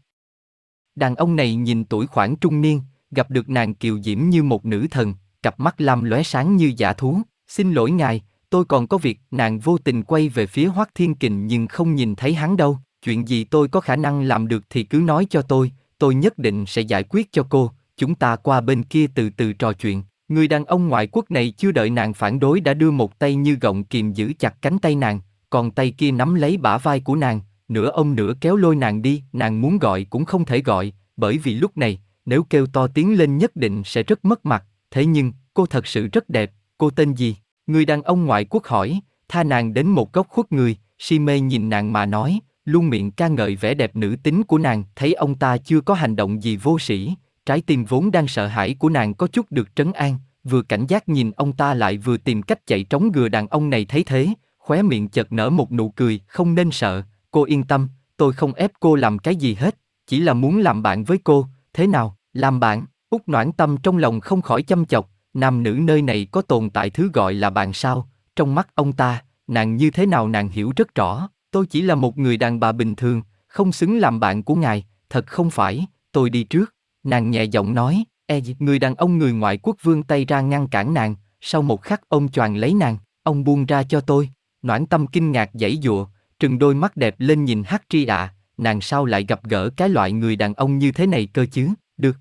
Speaker 1: Đàn ông này nhìn tuổi khoảng trung niên, gặp được nàng kiều diễm như một nữ thần, cặp mắt lam lóe sáng như giả thú, xin lỗi ngài, tôi còn có việc, nàng vô tình quay về phía Hoắc Thiên Kình nhưng không nhìn thấy hắn đâu, chuyện gì tôi có khả năng làm được thì cứ nói cho tôi, tôi nhất định sẽ giải quyết cho cô, chúng ta qua bên kia từ từ trò chuyện. Người đàn ông ngoại quốc này chưa đợi nàng phản đối đã đưa một tay như gọng kìm giữ chặt cánh tay nàng, còn tay kia nắm lấy bả vai của nàng, nửa ông nửa kéo lôi nàng đi, nàng muốn gọi cũng không thể gọi, bởi vì lúc này, nếu kêu to tiếng lên nhất định sẽ rất mất mặt, thế nhưng, cô thật sự rất đẹp, cô tên gì? Người đàn ông ngoại quốc hỏi, tha nàng đến một góc khuất người, si mê nhìn nàng mà nói, luôn miệng ca ngợi vẻ đẹp nữ tính của nàng, thấy ông ta chưa có hành động gì vô sĩ, trái tim vốn đang sợ hãi của nàng có chút được trấn an, vừa cảnh giác nhìn ông ta lại vừa tìm cách chạy trống gừa đàn ông này thấy thế, khóe miệng chợt nở một nụ cười, không nên sợ, cô yên tâm, tôi không ép cô làm cái gì hết, chỉ là muốn làm bạn với cô, thế nào, làm bạn, út noãn tâm trong lòng không khỏi chăm chọc, nam nữ nơi này có tồn tại thứ gọi là bạn sao, trong mắt ông ta, nàng như thế nào nàng hiểu rất rõ, tôi chỉ là một người đàn bà bình thường, không xứng làm bạn của ngài, thật không phải, tôi đi trước, nàng nhẹ giọng nói, e người đàn ông người ngoại quốc vương tay ra ngăn cản nàng, sau một khắc ông choàng lấy nàng, ông buông ra cho tôi, noãn tâm kinh ngạc dãy dụa, trừng đôi mắt đẹp lên nhìn hắc tri ạ, nàng sao lại gặp gỡ cái loại người đàn ông như thế này cơ chứ, được.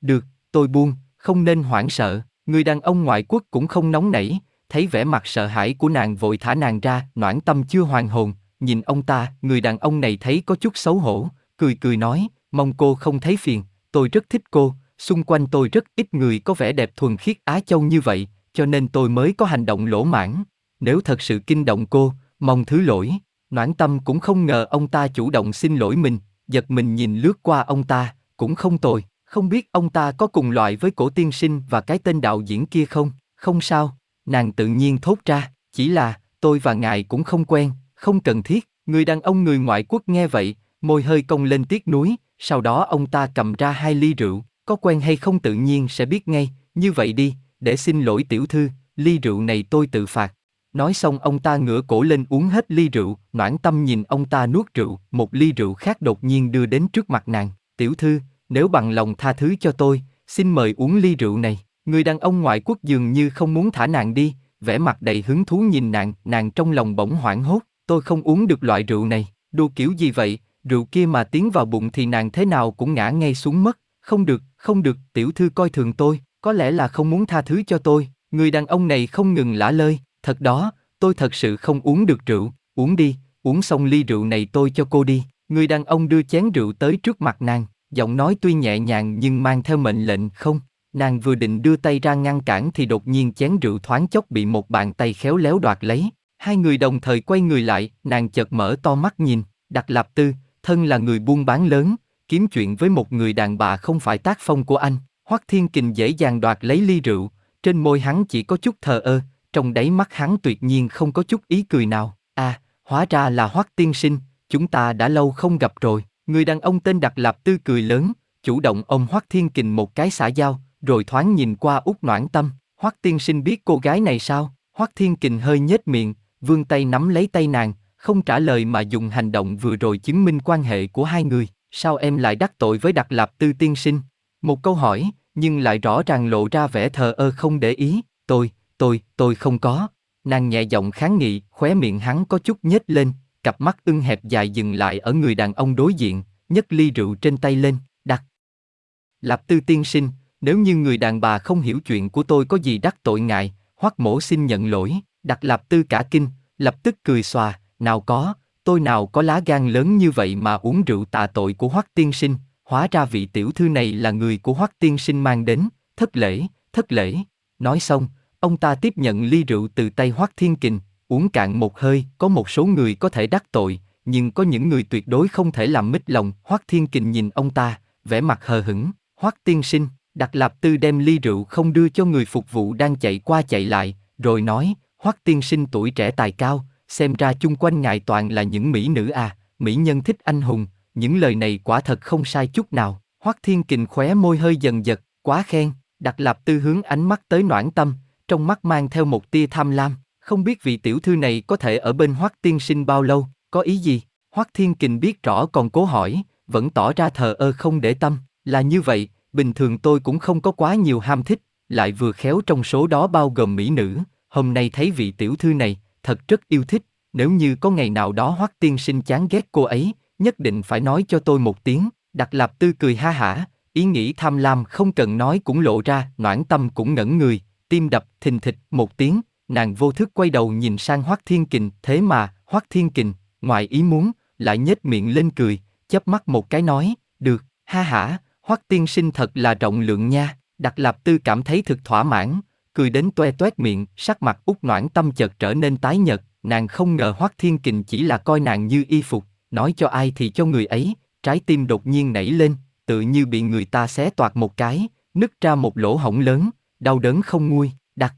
Speaker 1: Được, tôi buông, không nên hoảng sợ, người đàn ông ngoại quốc cũng không nóng nảy, thấy vẻ mặt sợ hãi của nàng vội thả nàng ra, noãn tâm chưa hoàn hồn, nhìn ông ta, người đàn ông này thấy có chút xấu hổ, cười cười nói, mong cô không thấy phiền, tôi rất thích cô, xung quanh tôi rất ít người có vẻ đẹp thuần khiết Á Châu như vậy, cho nên tôi mới có hành động lỗ mãn. Nếu thật sự kinh động cô, mong thứ lỗi. Noãn tâm cũng không ngờ ông ta chủ động xin lỗi mình, giật mình nhìn lướt qua ông ta, cũng không tồi, không biết ông ta có cùng loại với cổ tiên sinh và cái tên đạo diễn kia không, không sao, nàng tự nhiên thốt ra, chỉ là, tôi và ngài cũng không quen, không cần thiết, người đàn ông người ngoại quốc nghe vậy, môi hơi cong lên tiếc nuối sau đó ông ta cầm ra hai ly rượu, có quen hay không tự nhiên sẽ biết ngay, như vậy đi, để xin lỗi tiểu thư, ly rượu này tôi tự phạt. Nói xong ông ta ngửa cổ lên uống hết ly rượu, noãn tâm nhìn ông ta nuốt rượu, một ly rượu khác đột nhiên đưa đến trước mặt nàng, tiểu thư, nếu bằng lòng tha thứ cho tôi, xin mời uống ly rượu này. Người đàn ông ngoại quốc dường như không muốn thả nàng đi, vẻ mặt đầy hứng thú nhìn nàng, nàng trong lòng bỗng hoảng hốt, tôi không uống được loại rượu này, đùa kiểu gì vậy, rượu kia mà tiến vào bụng thì nàng thế nào cũng ngã ngay xuống mất, không được, không được, tiểu thư coi thường tôi, có lẽ là không muốn tha thứ cho tôi, người đàn ông này không ngừng lả lơi, thật đó, tôi thật sự không uống được rượu, uống đi, uống xong ly rượu này tôi cho cô đi, người đàn ông đưa chén rượu tới trước mặt nàng, giọng nói tuy nhẹ nhàng nhưng mang theo mệnh lệnh không, nàng vừa định đưa tay ra ngăn cản thì đột nhiên chén rượu thoáng chốc bị một bàn tay khéo léo đoạt lấy, hai người đồng thời quay người lại, nàng chợt mở to mắt nhìn, đặt lạp tư, thân là người buôn bán lớn, kiếm chuyện với một người đàn bà không phải tác phong của anh. Hoắc Thiên Kình dễ dàng đoạt lấy ly rượu, trên môi hắn chỉ có chút thờ ơ, trong đáy mắt hắn tuyệt nhiên không có chút ý cười nào. À, hóa ra là Hoắc Tiên Sinh, chúng ta đã lâu không gặp rồi. Người đàn ông tên Đặc Lạp Tư cười lớn, chủ động ôm Hoắc Thiên Kình một cái xả dao, rồi thoáng nhìn qua út noãn tâm. Hoắc Tiên Sinh biết cô gái này sao? Hoắc Thiên Kình hơi nhếch miệng, vươn tay nắm lấy tay nàng, không trả lời mà dùng hành động vừa rồi chứng minh quan hệ của hai người. Sao em lại đắc tội với Đặc Lạp Tư tiên sinh? Một câu hỏi, nhưng lại rõ ràng lộ ra vẻ thờ ơ không để ý. Tôi, tôi, tôi không có. Nàng nhẹ giọng kháng nghị, khóe miệng hắn có chút nhếch lên, cặp mắt ưng hẹp dài dừng lại ở người đàn ông đối diện, nhấc ly rượu trên tay lên, đặt. Lạp tư tiên sinh, nếu như người đàn bà không hiểu chuyện của tôi có gì đắc tội ngại, hoắc mổ xin nhận lỗi, đặt lạp tư cả kinh, lập tức cười xòa, nào có, tôi nào có lá gan lớn như vậy mà uống rượu tạ tội của hoắc tiên sinh, hóa ra vị tiểu thư này là người của hoắc tiên sinh mang đến, thất lễ, thất lễ. Nói xong, ông ta tiếp nhận ly rượu từ tay hoắc thiên kình, uống cạn một hơi, có một số người có thể đắc tội, nhưng có những người tuyệt đối không thể làm mít lòng. Hoắc Thiên Kình nhìn ông ta, vẻ mặt hờ hững. Hoắc Tiên Sinh, Đặt Lạp Tư đem ly rượu không đưa cho người phục vụ đang chạy qua chạy lại, rồi nói, Hoắc Tiên Sinh tuổi trẻ tài cao, xem ra chung quanh ngài toàn là những mỹ nữ à, mỹ nhân thích anh hùng, những lời này quả thật không sai chút nào. Hoắc Thiên Kình khóe môi hơi dần giật, quá khen, Đặt Lạp Tư hướng ánh mắt tới Noãn Tâm, trong mắt mang theo một tia tham lam, không biết vị tiểu thư này có thể ở bên Hoắc Tiên Sinh bao lâu, có ý gì? Hoắc Thiên Kình biết rõ còn cố hỏi, vẫn tỏ ra thờ ơ không để tâm, là như vậy, bình thường tôi cũng không có quá nhiều ham thích, lại vừa khéo trong số đó bao gồm mỹ nữ, hôm nay thấy vị tiểu thư này, thật rất yêu thích, nếu như có ngày nào đó Hoắc Tiên Sinh chán ghét cô ấy, nhất định phải nói cho tôi một tiếng, Đặt Lạp Tư cười ha hả, ý nghĩ tham lam không cần nói cũng lộ ra, noãn tâm cũng ngẩn người, tim đập thình thịch một tiếng, nàng vô thức quay đầu nhìn sang Hoắc Thiên Kình, thế mà, Hoắc Thiên Kình, ngoài ý muốn, lại nhếch miệng lên cười, chớp mắt một cái nói, được, ha hả, Hoắc tiên sinh thật là rộng lượng nha, Đặt Lạp Tư cảm thấy thực thỏa mãn, cười đến toe toét miệng, sắc mặt út noãn tâm chợt trở nên tái nhợt, nàng không ngờ Hoắc Thiên Kình chỉ là coi nàng như y phục, nói cho ai thì cho người ấy, trái tim đột nhiên nảy lên, tự như bị người ta xé toạc một cái, nứt ra một lỗ hổng lớn, đau đớn không nguôi, đặt.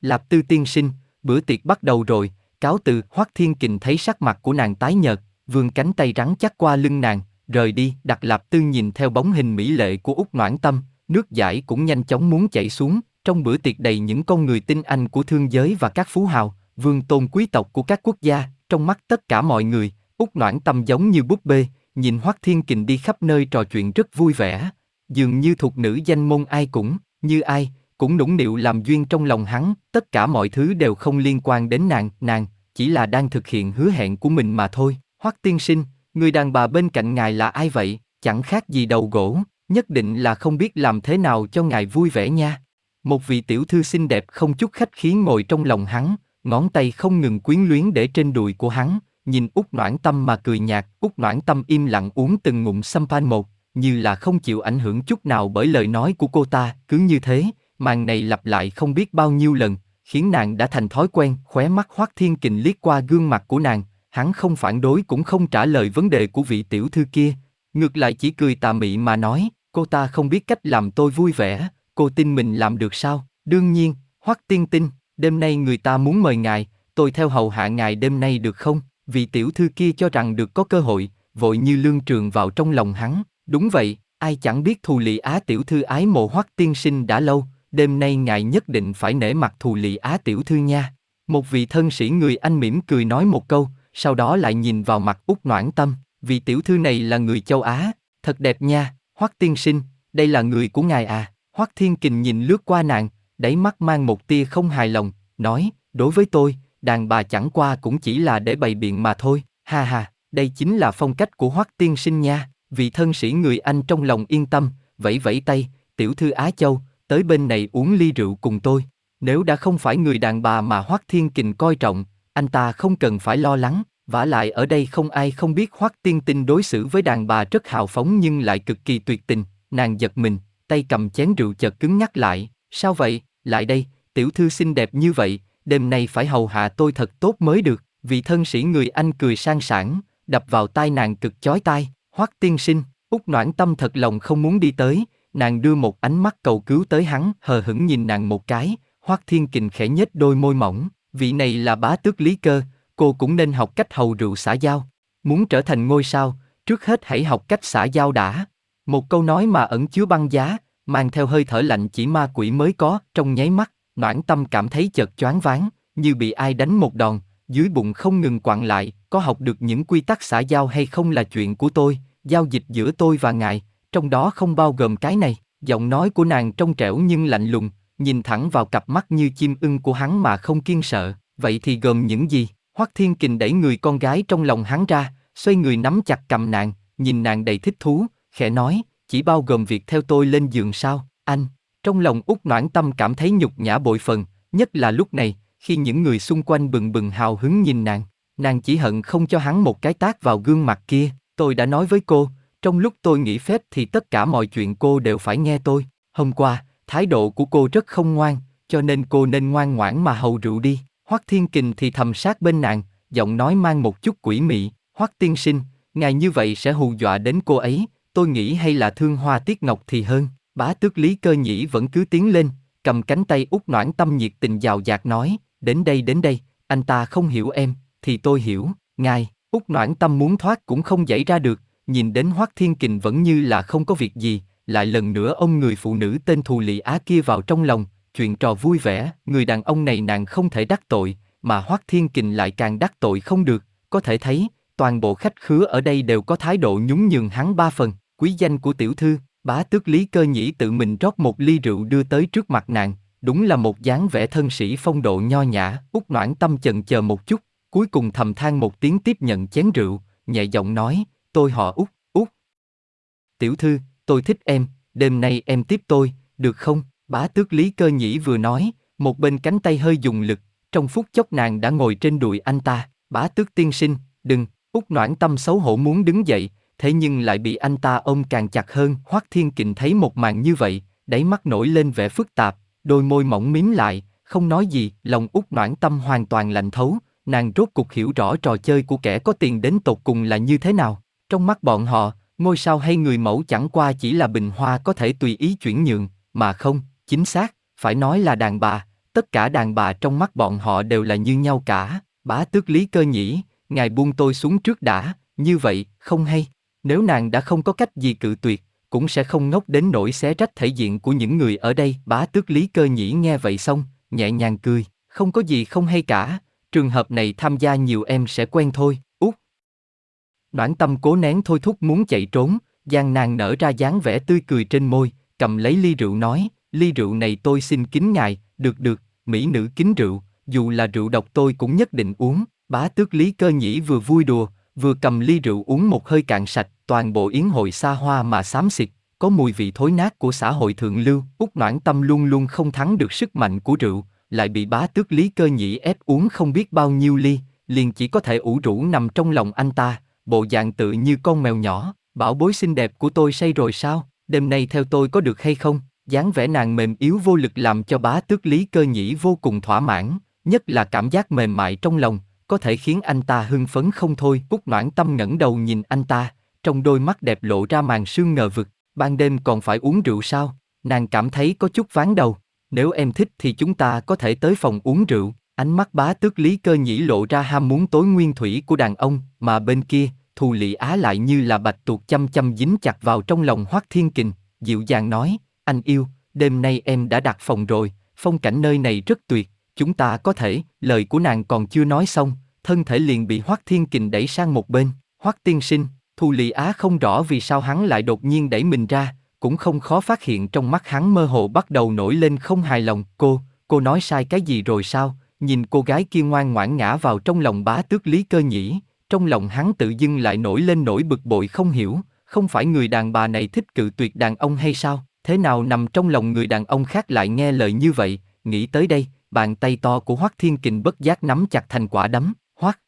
Speaker 1: Lạp Tư tiên sinh, bữa tiệc bắt đầu rồi, cáo từ, Hoắc Thiên Kình thấy sắc mặt của nàng tái nhợt, vươn cánh tay rắn chắc qua lưng nàng, rời đi, Đặt Lạp Tư nhìn theo bóng hình mỹ lệ của Úc Noãn Tâm, nước giải cũng nhanh chóng muốn chảy xuống, trong bữa tiệc đầy những con người tinh anh của thương giới và các phú hào, vương tôn quý tộc của các quốc gia, trong mắt tất cả mọi người, Úc Noãn Tâm giống như búp bê, nhìn Hoắc Thiên Kình đi khắp nơi trò chuyện rất vui vẻ, dường như thuộc nữ danh môn ai cũng, như ai, cũng nũng nịu làm duyên trong lòng hắn, tất cả mọi thứ đều không liên quan đến nàng, nàng, chỉ là đang thực hiện hứa hẹn của mình mà thôi. Hoắc tiên sinh, người đàn bà bên cạnh ngài là ai vậy? Chẳng khác gì đầu gỗ, nhất định là không biết làm thế nào cho ngài vui vẻ nha. Một vị tiểu thư xinh đẹp không chút khách khí ngồi trong lòng hắn, ngón tay không ngừng quyến luyến để trên đùi của hắn, nhìn út noãn tâm mà cười nhạt, út noãn tâm im lặng uống từng ngụm sampan một, như là không chịu ảnh hưởng chút nào bởi lời nói của cô ta, cứ như thế, màn này lặp lại không biết bao nhiêu lần, khiến nàng đã thành thói quen, khóe mắt Hoác Thiên Kình liếc qua gương mặt của nàng, hắn không phản đối cũng không trả lời vấn đề của vị tiểu thư kia, ngược lại chỉ cười tà mị mà nói, cô ta không biết cách làm tôi vui vẻ, cô tin mình làm được sao? Đương nhiên, Hoắc Tiên tinh, đêm nay người ta muốn mời ngài, tôi theo hầu hạ ngài đêm nay được không? Vị tiểu thư kia cho rằng được có cơ hội, vội như lương trường vào trong lòng hắn, đúng vậy, ai chẳng biết thù lị á tiểu thư ái mộ Hoắc Tiên sinh đã lâu, đêm nay ngài nhất định phải nể mặt thù lị á tiểu thư nha. Một vị thân sĩ người Anh mỉm cười nói một câu, sau đó lại nhìn vào mặt út noãn tâm, vị tiểu thư này là người châu Á, thật đẹp nha, Hoắc tiên sinh, đây là người của ngài à, Hoắc thiên kình nhìn lướt qua nàng, đáy mắt mang một tia không hài lòng, nói, đối với tôi, đàn bà chẳng qua cũng chỉ là để bày biện mà thôi, ha ha, đây chính là phong cách của Hoắc tiên sinh nha, vị thân sĩ người Anh trong lòng yên tâm, vẫy vẫy tay, tiểu thư Á Châu, tới bên này uống ly rượu cùng tôi. Nếu đã không phải người đàn bà mà Hoắc Thiên Kình coi trọng, anh ta không cần phải lo lắng, vả lại ở đây không ai không biết Hoắc Tiên Tinh đối xử với đàn bà rất hào phóng nhưng lại cực kỳ tuyệt tình, nàng giật mình, tay cầm chén rượu chợt cứng nhắc lại, sao vậy, lại đây, tiểu thư xinh đẹp như vậy, đêm nay phải hầu hạ tôi thật tốt mới được, vị thân sĩ người Anh cười sang sảng, đập vào tai nàng cực chói tai, Hoắc Tiên Sinh, út noãn tâm thật lòng không muốn đi tới, nàng đưa một ánh mắt cầu cứu tới hắn, hờ hững nhìn nàng một cái, Hoắc Thiên Kình khẽ nhếch đôi môi mỏng, vị này là bá tước lý cơ, cô cũng nên học cách hầu rượu xã giao. Muốn trở thành ngôi sao, trước hết hãy học cách xã giao đã. Một câu nói mà ẩn chứa băng giá, mang theo hơi thở lạnh chỉ ma quỷ mới có, trong nháy mắt, noãn tâm cảm thấy chợt choáng váng, như bị ai đánh một đòn, dưới bụng không ngừng quặn lại, có học được những quy tắc xã giao hay không là chuyện của tôi, giao dịch giữa tôi và ngài, trong đó không bao gồm cái này. Giọng nói của nàng trong trẻo nhưng lạnh lùng, nhìn thẳng vào cặp mắt như chim ưng của hắn mà không kiên sợ. Vậy thì gồm những gì? Hoắc Thiên Kình đẩy người con gái trong lòng hắn ra, xoay người nắm chặt cầm nàng, nhìn nàng đầy thích thú, khẽ nói, chỉ bao gồm việc theo tôi lên giường sao, anh. Trong lòng út noãn tâm cảm thấy nhục nhã bội phần, nhất là lúc này, khi những người xung quanh bừng bừng hào hứng nhìn nàng. Nàng chỉ hận không cho hắn một cái tác vào gương mặt kia, tôi đã nói với cô, trong lúc tôi nghỉ phép thì tất cả mọi chuyện cô đều phải nghe tôi. Hôm qua, thái độ của cô rất không ngoan, cho nên cô nên ngoan ngoãn mà hầu rượu đi. Hoắc Thiên Kình thì thầm sát bên nàng, giọng nói mang một chút quỷ mị. Hoắc Tiên Sinh, ngài như vậy sẽ hù dọa đến cô ấy, tôi nghĩ hay là thương hoa tiết ngọc thì hơn. Bá tước Lý Cơ Nhĩ vẫn cứ tiến lên, cầm cánh tay út noãn tâm nhiệt tình giàu dạt nói, đến đây đến đây, anh ta không hiểu em, thì tôi hiểu, ngài, út noãn tâm muốn thoát cũng không dậy ra được, nhìn đến Hoắc Thiên Kình vẫn như là không có việc gì, lại lần nữa ông người phụ nữ tên Thù Lị Á kia vào trong lòng, chuyện trò vui vẻ, người đàn ông này nàng không thể đắc tội, mà Hoắc Thiên Kình lại càng đắc tội không được, có thể thấy, toàn bộ khách khứa ở đây đều có thái độ nhún nhường hắn ba phần, quý danh của tiểu thư, bá tước Lý Cơ Nhĩ tự mình rót một ly rượu đưa tới trước mặt nàng, đúng là một dáng vẻ thân sĩ phong độ nho nhã, út noãn tâm chần chờ một chút, cuối cùng thầm than một tiếng tiếp nhận chén rượu, nhẹ giọng nói, tôi họ út, út. Tiểu thư, tôi thích em, đêm nay em tiếp tôi, được không? Bá tước Lý Cơ Nhĩ vừa nói, một bên cánh tay hơi dùng lực, trong phút chốc nàng đã ngồi trên đùi anh ta, bá tước tiên sinh, đừng, út noãn tâm xấu hổ muốn đứng dậy, thế nhưng lại bị anh ta ôm càng chặt hơn. Hoắc Thiên Kình thấy một màn như vậy, đáy mắt nổi lên vẻ phức tạp, đôi môi mỏng mím lại, không nói gì, lòng út noãn tâm hoàn toàn lạnh thấu, nàng rốt cục hiểu rõ trò chơi của kẻ có tiền đến tột cùng là như thế nào. Trong mắt bọn họ, ngôi sao hay người mẫu chẳng qua chỉ là bình hoa có thể tùy ý chuyển nhượng, mà không, chính xác, phải nói là đàn bà, tất cả đàn bà trong mắt bọn họ đều là như nhau cả. Bá tước lý cơ nhĩ, ngài buông tôi xuống trước đã, như vậy, không hay. Nếu nàng đã không có cách gì cự tuyệt, cũng sẽ không ngốc đến nỗi xé rách thể diện của những người ở đây. Bá tước lý cơ nhĩ nghe vậy xong, nhẹ nhàng cười, không có gì không hay cả, trường hợp này tham gia nhiều em sẽ quen thôi, út. Noãn tâm cố nén thôi thúc muốn chạy trốn, gian nàng nở ra dáng vẻ tươi cười trên môi, cầm lấy ly rượu nói, ly rượu này tôi xin kính ngài, được được, mỹ nữ kính rượu, dù là rượu độc tôi cũng nhất định uống. Bá tước lý cơ nhĩ vừa vui đùa, vừa cầm ly rượu uống một hơi cạn sạch, toàn bộ yến hội xa hoa mà xám xịt, có mùi vị thối nát của xã hội thượng lưu. Úc noãn tâm luôn luôn không thắng được sức mạnh của rượu, lại bị bá tước lý cơ nhĩ ép uống không biết bao nhiêu ly, liền chỉ có thể ủ rũ nằm trong lòng anh ta, bộ dạng tự như con mèo nhỏ. Bảo bối xinh đẹp của tôi say rồi sao? Đêm nay theo tôi có được hay không? dáng vẻ nàng mềm yếu vô lực làm cho bá tước lý cơ nhĩ vô cùng thỏa mãn, nhất là cảm giác mềm mại trong lòng, có thể khiến anh ta hưng phấn không thôi. Cúc noãn tâm ngẩng đầu nhìn anh ta, trong đôi mắt đẹp lộ ra màn sương ngờ vực, ban đêm còn phải uống rượu sao? Nàng cảm thấy có chút ván đầu, nếu em thích thì chúng ta có thể tới phòng uống rượu. Ánh mắt bá tước lý cơ nhĩ lộ ra ham muốn tối nguyên thủy của đàn ông, mà bên kia, thù lị á lại như là bạch tuộc chăm chăm dính chặt vào trong lòng hoắc thiên kình, dịu dàng nói, anh yêu, đêm nay em đã đặt phòng rồi, phong cảnh nơi này rất tuyệt, chúng ta có thể, lời của nàng còn chưa nói xong, thân thể liền bị Hoắc Thiên Kình đẩy sang một bên, Hoắc tiên sinh, Thu Lì Á không rõ vì sao hắn lại đột nhiên đẩy mình ra, cũng không khó phát hiện trong mắt hắn mơ hồ bắt đầu nổi lên không hài lòng, cô, cô nói sai cái gì rồi sao? Nhìn cô gái kia ngoan ngoãn ngã vào trong lòng bá tước lý cơ nhĩ, trong lòng hắn tự dưng lại nổi lên nỗi bực bội không hiểu, không phải người đàn bà này thích cự tuyệt đàn ông hay sao? Thế nào nằm trong lòng người đàn ông khác lại nghe lời như vậy, nghĩ tới đây, bàn tay to của Hoắc Thiên Kình bất giác nắm chặt thành quả đấm, Hoắc.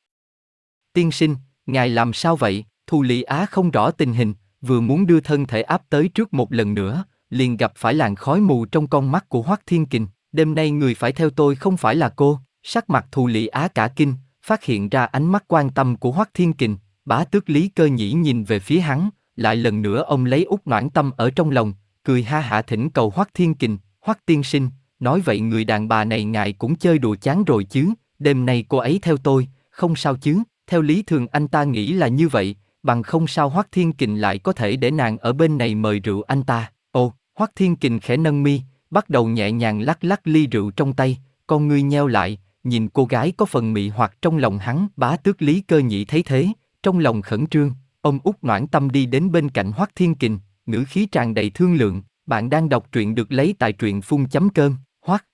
Speaker 1: Tiên sinh, ngài làm sao vậy? Thu Lý Á không rõ tình hình, vừa muốn đưa thân thể áp tới trước một lần nữa, liền gặp phải làn khói mù trong con mắt của Hoắc Thiên Kình. Đêm nay người phải theo tôi không phải là cô. Sắc mặt Thu Lý Á cả kinh, phát hiện ra ánh mắt quan tâm của Hoắc Thiên Kình. Bá tước Lý Cơ Nhĩ nhìn về phía hắn, lại lần nữa ông lấy út noãn tâm ở trong lòng, cười ha hạ thỉnh cầu Hoắc Thiên Kình, Hoắc Tiên Sinh, nói vậy người đàn bà này ngài cũng chơi đùa chán rồi chứ, đêm nay cô ấy theo tôi, không sao chứ, theo lý thường anh ta nghĩ là như vậy, bằng không sao Hoắc Thiên Kình lại có thể để nàng ở bên này mời rượu anh ta. Ồ, Hoắc Thiên Kình khẽ nâng mi, bắt đầu nhẹ nhàng lắc lắc ly rượu trong tay, con ngươi nheo lại, nhìn cô gái có phần mị hoặc trong lòng hắn, bá tước lý cơ nhị thấy thế, trong lòng khẩn trương, ông út noãn tâm đi đến bên cạnh Hoắc Thiên Kình, ngữ khí tràn đầy thương lượng, bạn đang đọc truyện được lấy tại truyện phun chấm cơm, hoắc.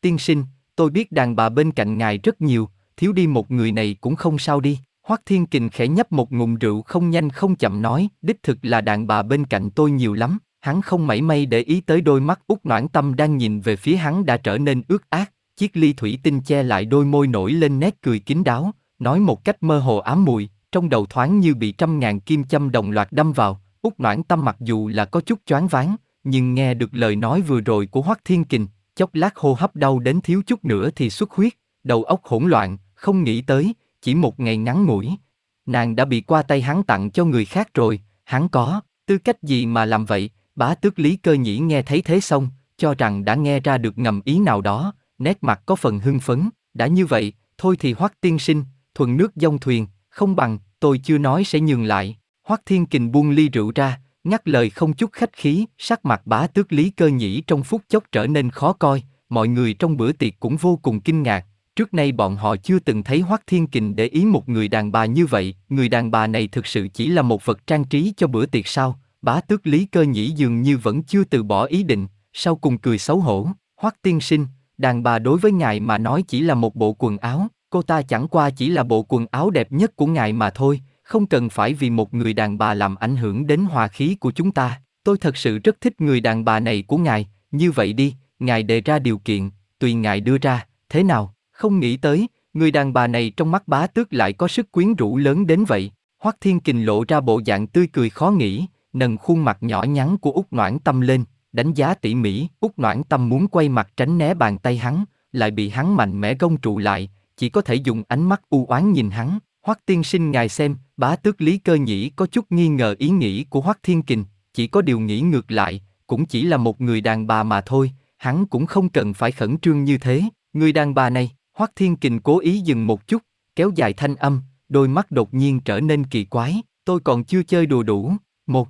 Speaker 1: Tiên sinh, tôi biết đàn bà bên cạnh ngài rất nhiều, thiếu đi một người này cũng không sao đi. Hoắc Thiên Kình khẽ nhấp một ngụm rượu không nhanh không chậm nói, đích thực là đàn bà bên cạnh tôi nhiều lắm, hắn không mảy may để ý tới đôi mắt út noãn tâm đang nhìn về phía hắn đã trở nên ướt át, chiếc ly thủy tinh che lại đôi môi nổi lên nét cười kín đáo, nói một cách mơ hồ ám mùi, trong đầu thoáng như bị trăm ngàn kim châm đồng loạt đâm vào, út noãn tâm mặc dù là có chút choáng váng, nhưng nghe được lời nói vừa rồi của Hoắc Thiên Kình, chốc lát hô hấp đau đến thiếu chút nữa thì xuất huyết, đầu óc hỗn loạn, không nghĩ tới, chỉ một ngày ngắn ngủi, nàng đã bị qua tay hắn tặng cho người khác rồi, hắn có tư cách gì mà làm vậy? Bá tước Lý Cơ Nhĩ nghe thấy thế xong, cho rằng đã nghe ra được ngầm ý nào đó, nét mặt có phần hưng phấn, đã như vậy, thôi thì Hoắc tiên sinh, thuần nước dông thuyền, không bằng, tôi chưa nói sẽ nhường lại. Hoắc Thiên Kình buông ly rượu ra, nhắc lời không chút khách khí, sắc mặt bá tước Lý Cơ Nhĩ trong phút chốc trở nên khó coi, mọi người trong bữa tiệc cũng vô cùng kinh ngạc, Trước nay bọn họ chưa từng thấy Hoắc Thiên Kình để ý một người đàn bà như vậy, người đàn bà này thực sự chỉ là một vật trang trí cho bữa tiệc sao? Bá tước Lý Cơ Nhĩ dường như vẫn chưa từ bỏ ý định, sau cùng cười xấu hổ, Hoắc tiên sinh, đàn bà đối với ngài mà nói chỉ là một bộ quần áo, cô ta chẳng qua chỉ là bộ quần áo đẹp nhất của ngài mà thôi, không cần phải vì một người đàn bà làm ảnh hưởng đến hòa khí của chúng ta. Tôi thật sự rất thích người đàn bà này của ngài, như vậy đi, ngài đề ra điều kiện, tùy ngài đưa ra, thế nào? Không nghĩ tới, người đàn bà này trong mắt bá tước lại có sức quyến rũ lớn đến vậy. Hoắc Thiên Kình lộ ra bộ dạng tươi cười khó nghĩ, nâng khuôn mặt nhỏ nhắn của Úc Noãn Tâm lên, đánh giá tỉ mỉ. Úc Noãn Tâm muốn quay mặt tránh né bàn tay hắn, lại bị hắn mạnh mẽ gông trụ lại, chỉ có thể dùng ánh mắt u oán nhìn hắn. Hoắc Tiên Sinh ngài xem, bá tước Lý Cơ Nhĩ có chút nghi ngờ ý nghĩ của Hoắc Thiên Kình, chỉ có điều nghĩ ngược lại, cũng chỉ là một người đàn bà mà thôi, hắn cũng không cần phải khẩn trương như thế. Người đàn bà này, Hoắc Thiên Kình cố ý dừng một chút, kéo dài thanh âm, đôi mắt đột nhiên trở nên kỳ quái, tôi còn chưa chơi đùa đủ. Một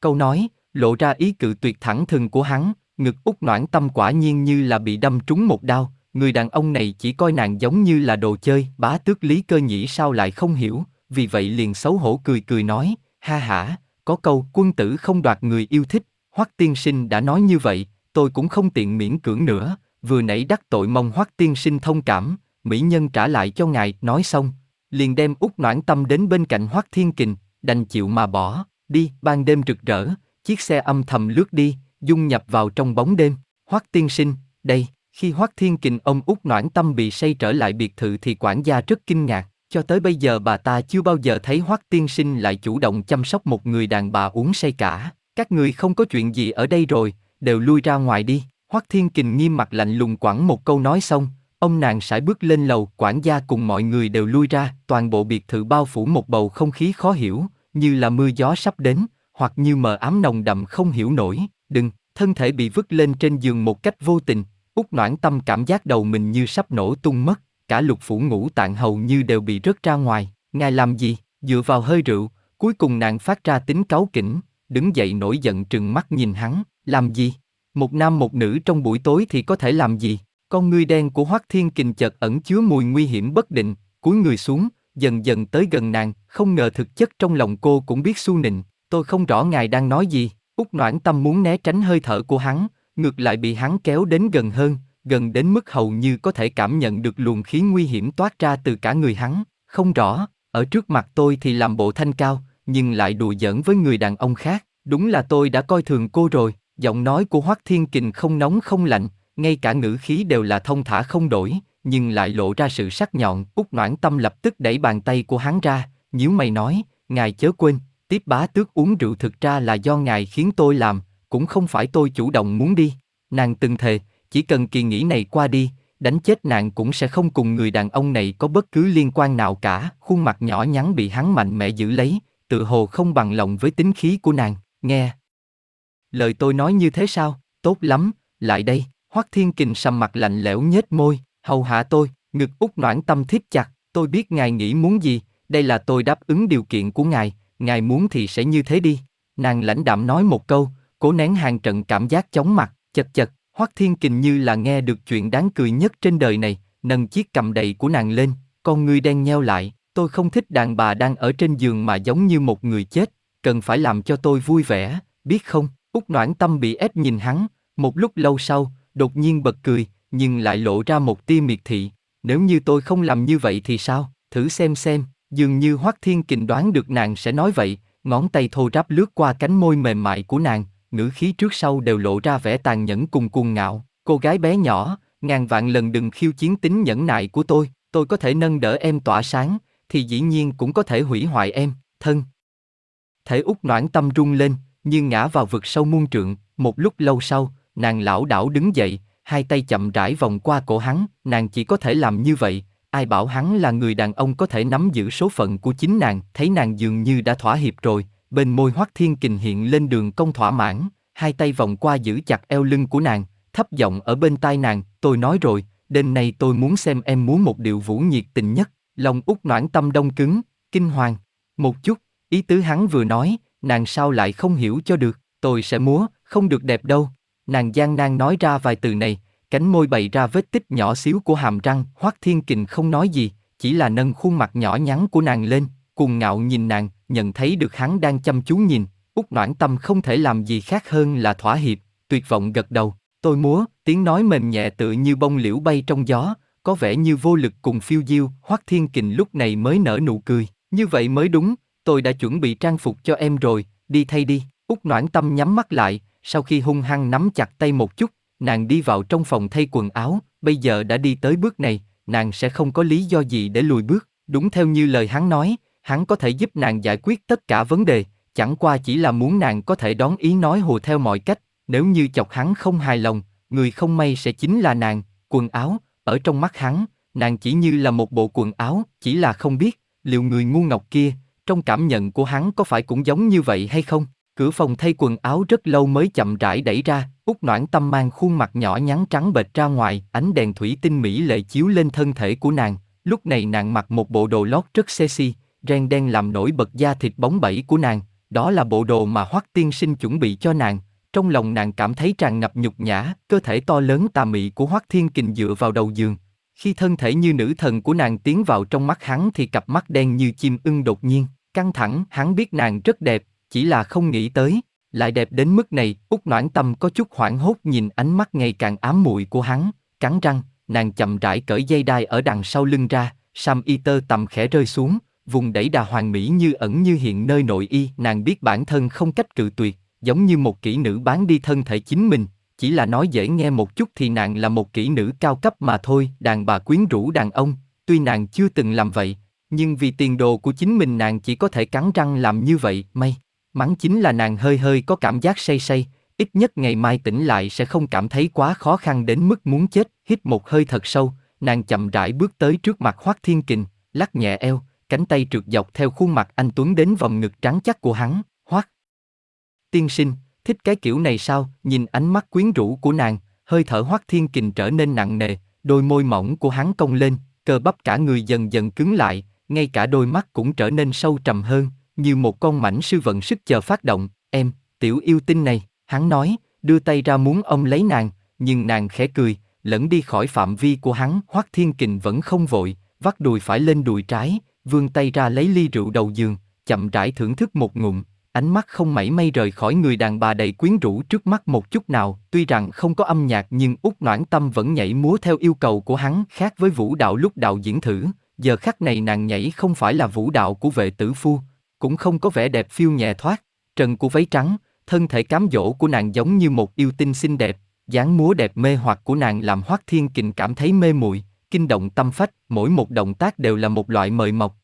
Speaker 1: câu nói, lộ ra ý cự tuyệt thẳng thừng của hắn, ngực út noãn tâm quả nhiên như là bị đâm trúng một đao, người đàn ông này chỉ coi nàng giống như là đồ chơi, bá tước lý cơ nhĩ sao lại không hiểu, vì vậy liền xấu hổ cười cười nói, ha hả, có câu quân tử không đoạt người yêu thích, Hoắc tiên sinh đã nói như vậy, tôi cũng không tiện miễn cưỡng nữa, vừa nãy đắc tội mong hoắc tiên sinh thông cảm, mỹ nhân trả lại cho ngài, nói xong, liền đem út noãn tâm đến bên cạnh hoắc thiên kình, đành chịu mà bỏ, đi, ban đêm rực rỡ, chiếc xe âm thầm lướt đi, dung nhập vào trong bóng đêm, hoắc tiên sinh, đây, khi hoắc thiên kình ông út noãn tâm bị say trở lại biệt thự thì quản gia rất kinh ngạc, cho tới bây giờ bà ta chưa bao giờ thấy hoắc tiên sinh lại chủ động chăm sóc một người đàn bà uống say cả, các người không có chuyện gì ở đây rồi, đều lui ra ngoài đi. Hoắc Thiên Kình nghiêm mặt lạnh lùng quẳng một câu nói xong, ông nàng sải bước lên lầu, quản gia cùng mọi người đều lui ra, toàn bộ biệt thự bao phủ một bầu không khí khó hiểu, như là mưa gió sắp đến, hoặc như mờ ám nồng đậm không hiểu nổi, đừng, thân thể bị vứt lên trên giường một cách vô tình, út noãn tâm cảm giác đầu mình như sắp nổ tung mất, cả lục phủ ngũ tạng hầu như đều bị rớt ra ngoài, ngài làm gì, dựa vào hơi rượu, cuối cùng nàng phát ra tính cáu kỉnh, đứng dậy nổi giận trừng mắt nhìn hắn, làm gì? Một nam một nữ trong buổi tối thì có thể làm gì? Con ngươi đen của Hoắc Thiên Kình chợt ẩn chứa mùi nguy hiểm bất định, cúi người xuống, dần dần tới gần nàng, không ngờ thực chất trong lòng cô cũng biết su nịnh, tôi không rõ ngài đang nói gì. Út Noãn Tâm muốn né tránh hơi thở của hắn, ngược lại bị hắn kéo đến gần hơn, gần đến mức hầu như có thể cảm nhận được luồng khí nguy hiểm toát ra từ cả người hắn. Không rõ, ở trước mặt tôi thì làm bộ thanh cao, nhưng lại đùa giỡn với người đàn ông khác. Đúng là tôi đã coi thường cô rồi. Giọng nói của Hoắc Thiên Kình không nóng không lạnh, ngay cả ngữ khí đều là thông thả không đổi, nhưng lại lộ ra sự sắc nhọn. Úc Noãn Tâm lập tức đẩy bàn tay của hắn ra, nhíu mày nói, ngài chớ quên, tiếp bá tước uống rượu thực ra là do ngài khiến tôi làm, cũng không phải tôi chủ động muốn đi. Nàng từng thề, chỉ cần kỳ nghỉ này qua đi, đánh chết nàng cũng sẽ không cùng người đàn ông này có bất cứ liên quan nào cả. Khuôn mặt nhỏ nhắn bị hắn mạnh mẽ giữ lấy, tự hồ không bằng lòng với tính khí của nàng. Nghe, lời tôi nói như thế sao, tốt lắm, lại đây, Hoắc Thiên Kình sầm mặt lạnh lẽo nhếch môi, hầu hạ tôi, ngực út noãn tâm thiết chặt, tôi biết ngài nghĩ muốn gì, đây là tôi đáp ứng điều kiện của ngài, ngài muốn thì sẽ như thế đi. Nàng lãnh đạm nói một câu, cố nén hàng trận cảm giác chóng mặt, chật chật, Hoắc Thiên Kình như là nghe được chuyện đáng cười nhất trên đời này, nâng chiếc cầm đầy của nàng lên, con ngươi đen nheo lại, tôi không thích đàn bà đang ở trên giường mà giống như một người chết, cần phải làm cho tôi vui vẻ, biết không? Úc Noãn Tâm bị ép nhìn hắn, một lúc lâu sau, đột nhiên bật cười, nhưng lại lộ ra một tia miệt thị. Nếu như tôi không làm như vậy thì sao? Thử xem xem, Dường như Hoắc Thiên Kình đoán được nàng sẽ nói vậy, ngón tay thô ráp lướt qua cánh môi mềm mại của nàng, ngữ khí trước sau đều lộ ra vẻ tàn nhẫn cùng cuồng ngạo. Cô gái bé nhỏ, ngàn vạn lần đừng khiêu chiến tính nhẫn nại của tôi, tôi có thể nâng đỡ em tỏa sáng, thì dĩ nhiên cũng có thể hủy hoại em, thân. Thể út noãn tâm rung lên, như ngã vào vực sâu muôn trượng, một lúc lâu sau, nàng lão đảo đứng dậy, hai tay chậm rãi vòng qua cổ hắn, nàng chỉ có thể làm như vậy, ai bảo hắn là người đàn ông có thể nắm giữ số phận của chính nàng, thấy nàng dường như đã thỏa hiệp rồi, bên môi hoắc thiên kình hiện lên đường công thỏa mãn, hai tay vòng qua giữ chặt eo lưng của nàng, thấp giọng ở bên tai nàng, tôi nói rồi, đêm nay tôi muốn xem em muốn một điệu vũ nhiệt tình nhất, lòng út noãn tâm đông cứng, kinh hoàng, một chút, ý tứ hắn vừa nói, nàng sao lại không hiểu cho được, tôi sẽ múa, không được đẹp đâu, nàng gian nan nói ra vài từ này, cánh môi bày ra vết tích nhỏ xíu của hàm răng, Hoắc Thiên Kình không nói gì, chỉ là nâng khuôn mặt nhỏ nhắn của nàng lên, cùng ngạo nhìn nàng, nhận thấy được hắn đang chăm chú nhìn, út noãn tâm không thể làm gì khác hơn là thỏa hiệp, tuyệt vọng gật đầu, tôi múa, tiếng nói mềm nhẹ tự như bông liễu bay trong gió, có vẻ như vô lực cùng phiêu diêu, Hoắc Thiên Kình lúc này mới nở nụ cười, như vậy mới đúng, tôi đã chuẩn bị trang phục cho em rồi, đi thay đi, Úc noãn tâm nhắm mắt lại, sau khi hung hăng nắm chặt tay một chút, nàng đi vào trong phòng thay quần áo, bây giờ đã đi tới bước này, nàng sẽ không có lý do gì để lùi bước, đúng theo như lời hắn nói, hắn có thể giúp nàng giải quyết tất cả vấn đề, chẳng qua chỉ là muốn nàng có thể đón ý nói hồ theo mọi cách, nếu như chọc hắn không hài lòng, người không may sẽ chính là nàng, quần áo, ở trong mắt hắn, nàng chỉ như là một bộ quần áo, chỉ là không biết, liệu người ngu ngọc kia, trong cảm nhận của hắn có phải cũng giống như vậy hay không? Cửa phòng thay quần áo rất lâu mới chậm rãi đẩy ra, út noãn tâm mang khuôn mặt nhỏ nhắn trắng bệch ra ngoài, ánh đèn thủy tinh mỹ lệ chiếu lên thân thể của nàng. Lúc này nàng mặc một bộ đồ lót rất sexy, ren đen làm nổi bật da thịt bóng bẩy của nàng. Đó là bộ đồ mà Hoắc Tiên Sinh chuẩn bị cho nàng. Trong lòng nàng cảm thấy tràn ngập nhục nhã, cơ thể to lớn tà mị của Hoắc Thiên Kình dựa vào đầu giường. Khi thân thể như nữ thần của nàng tiến vào trong mắt hắn thì cặp mắt đen như chim ưng đột nhiên, căng thẳng, hắn biết nàng rất đẹp, chỉ là không nghĩ tới, lại đẹp đến mức này, út noãn tâm có chút hoảng hốt nhìn ánh mắt ngày càng ám muội của hắn, cắn răng, nàng chậm rãi cởi dây đai ở đằng sau lưng ra, sam y tơ tầm khẽ rơi xuống, vùng đẩy đà hoàng mỹ như ẩn như hiện nơi nội y, nàng biết bản thân không cách cự tuyệt, giống như một kỹ nữ bán đi thân thể chính mình, chỉ là nói dễ nghe một chút thì nàng là một kỹ nữ cao cấp mà thôi, đàn bà quyến rũ đàn ông, tuy nàng chưa từng làm vậy, nhưng vì tiền đồ của chính mình nàng chỉ có thể cắn răng làm như vậy, may. Mắng chính là nàng hơi hơi có cảm giác say say, ít nhất ngày mai tỉnh lại sẽ không cảm thấy quá khó khăn đến mức muốn chết, hít một hơi thật sâu, nàng chậm rãi bước tới trước mặt Hoắc Thiên Kình, lắc nhẹ eo, cánh tay trượt dọc theo khuôn mặt anh Tuấn đến vòng ngực trắng chắc của hắn, Hoắc. Tiên sinh, thích cái kiểu này sao, nhìn ánh mắt quyến rũ của nàng, hơi thở Hoắc Thiên Kình trở nên nặng nề, đôi môi mỏng của hắn cong lên, cơ bắp cả người dần dần cứng lại, ngay cả đôi mắt cũng trở nên sâu trầm hơn, như một con mảnh sư vận sức chờ phát động, em, tiểu yêu tinh này, hắn nói, đưa tay ra muốn ông lấy nàng, nhưng nàng khẽ cười, lẫn đi khỏi phạm vi của hắn, Hoắc Thiên Kình vẫn không vội, vắt đùi phải lên đùi trái, vươn tay ra lấy ly rượu đầu giường, chậm rãi thưởng thức một ngụm, ánh mắt không mảy may rời khỏi người đàn bà đầy quyến rũ trước mắt một chút nào, tuy rằng không có âm nhạc nhưng út noãn tâm vẫn nhảy múa theo yêu cầu của hắn, khác với vũ đạo lúc đạo diễn thử, giờ khắc này nàng nhảy không phải là vũ đạo của vệ tử phu, cũng không có vẻ đẹp phiêu nhẹ thoát, trần của váy trắng, thân thể cám dỗ của nàng giống như một yêu tinh xinh đẹp, dáng múa đẹp mê hoặc của nàng làm Hoắc Thiên Kình cảm thấy mê muội, kinh động tâm phách, mỗi một động tác đều là một loại mời mọc.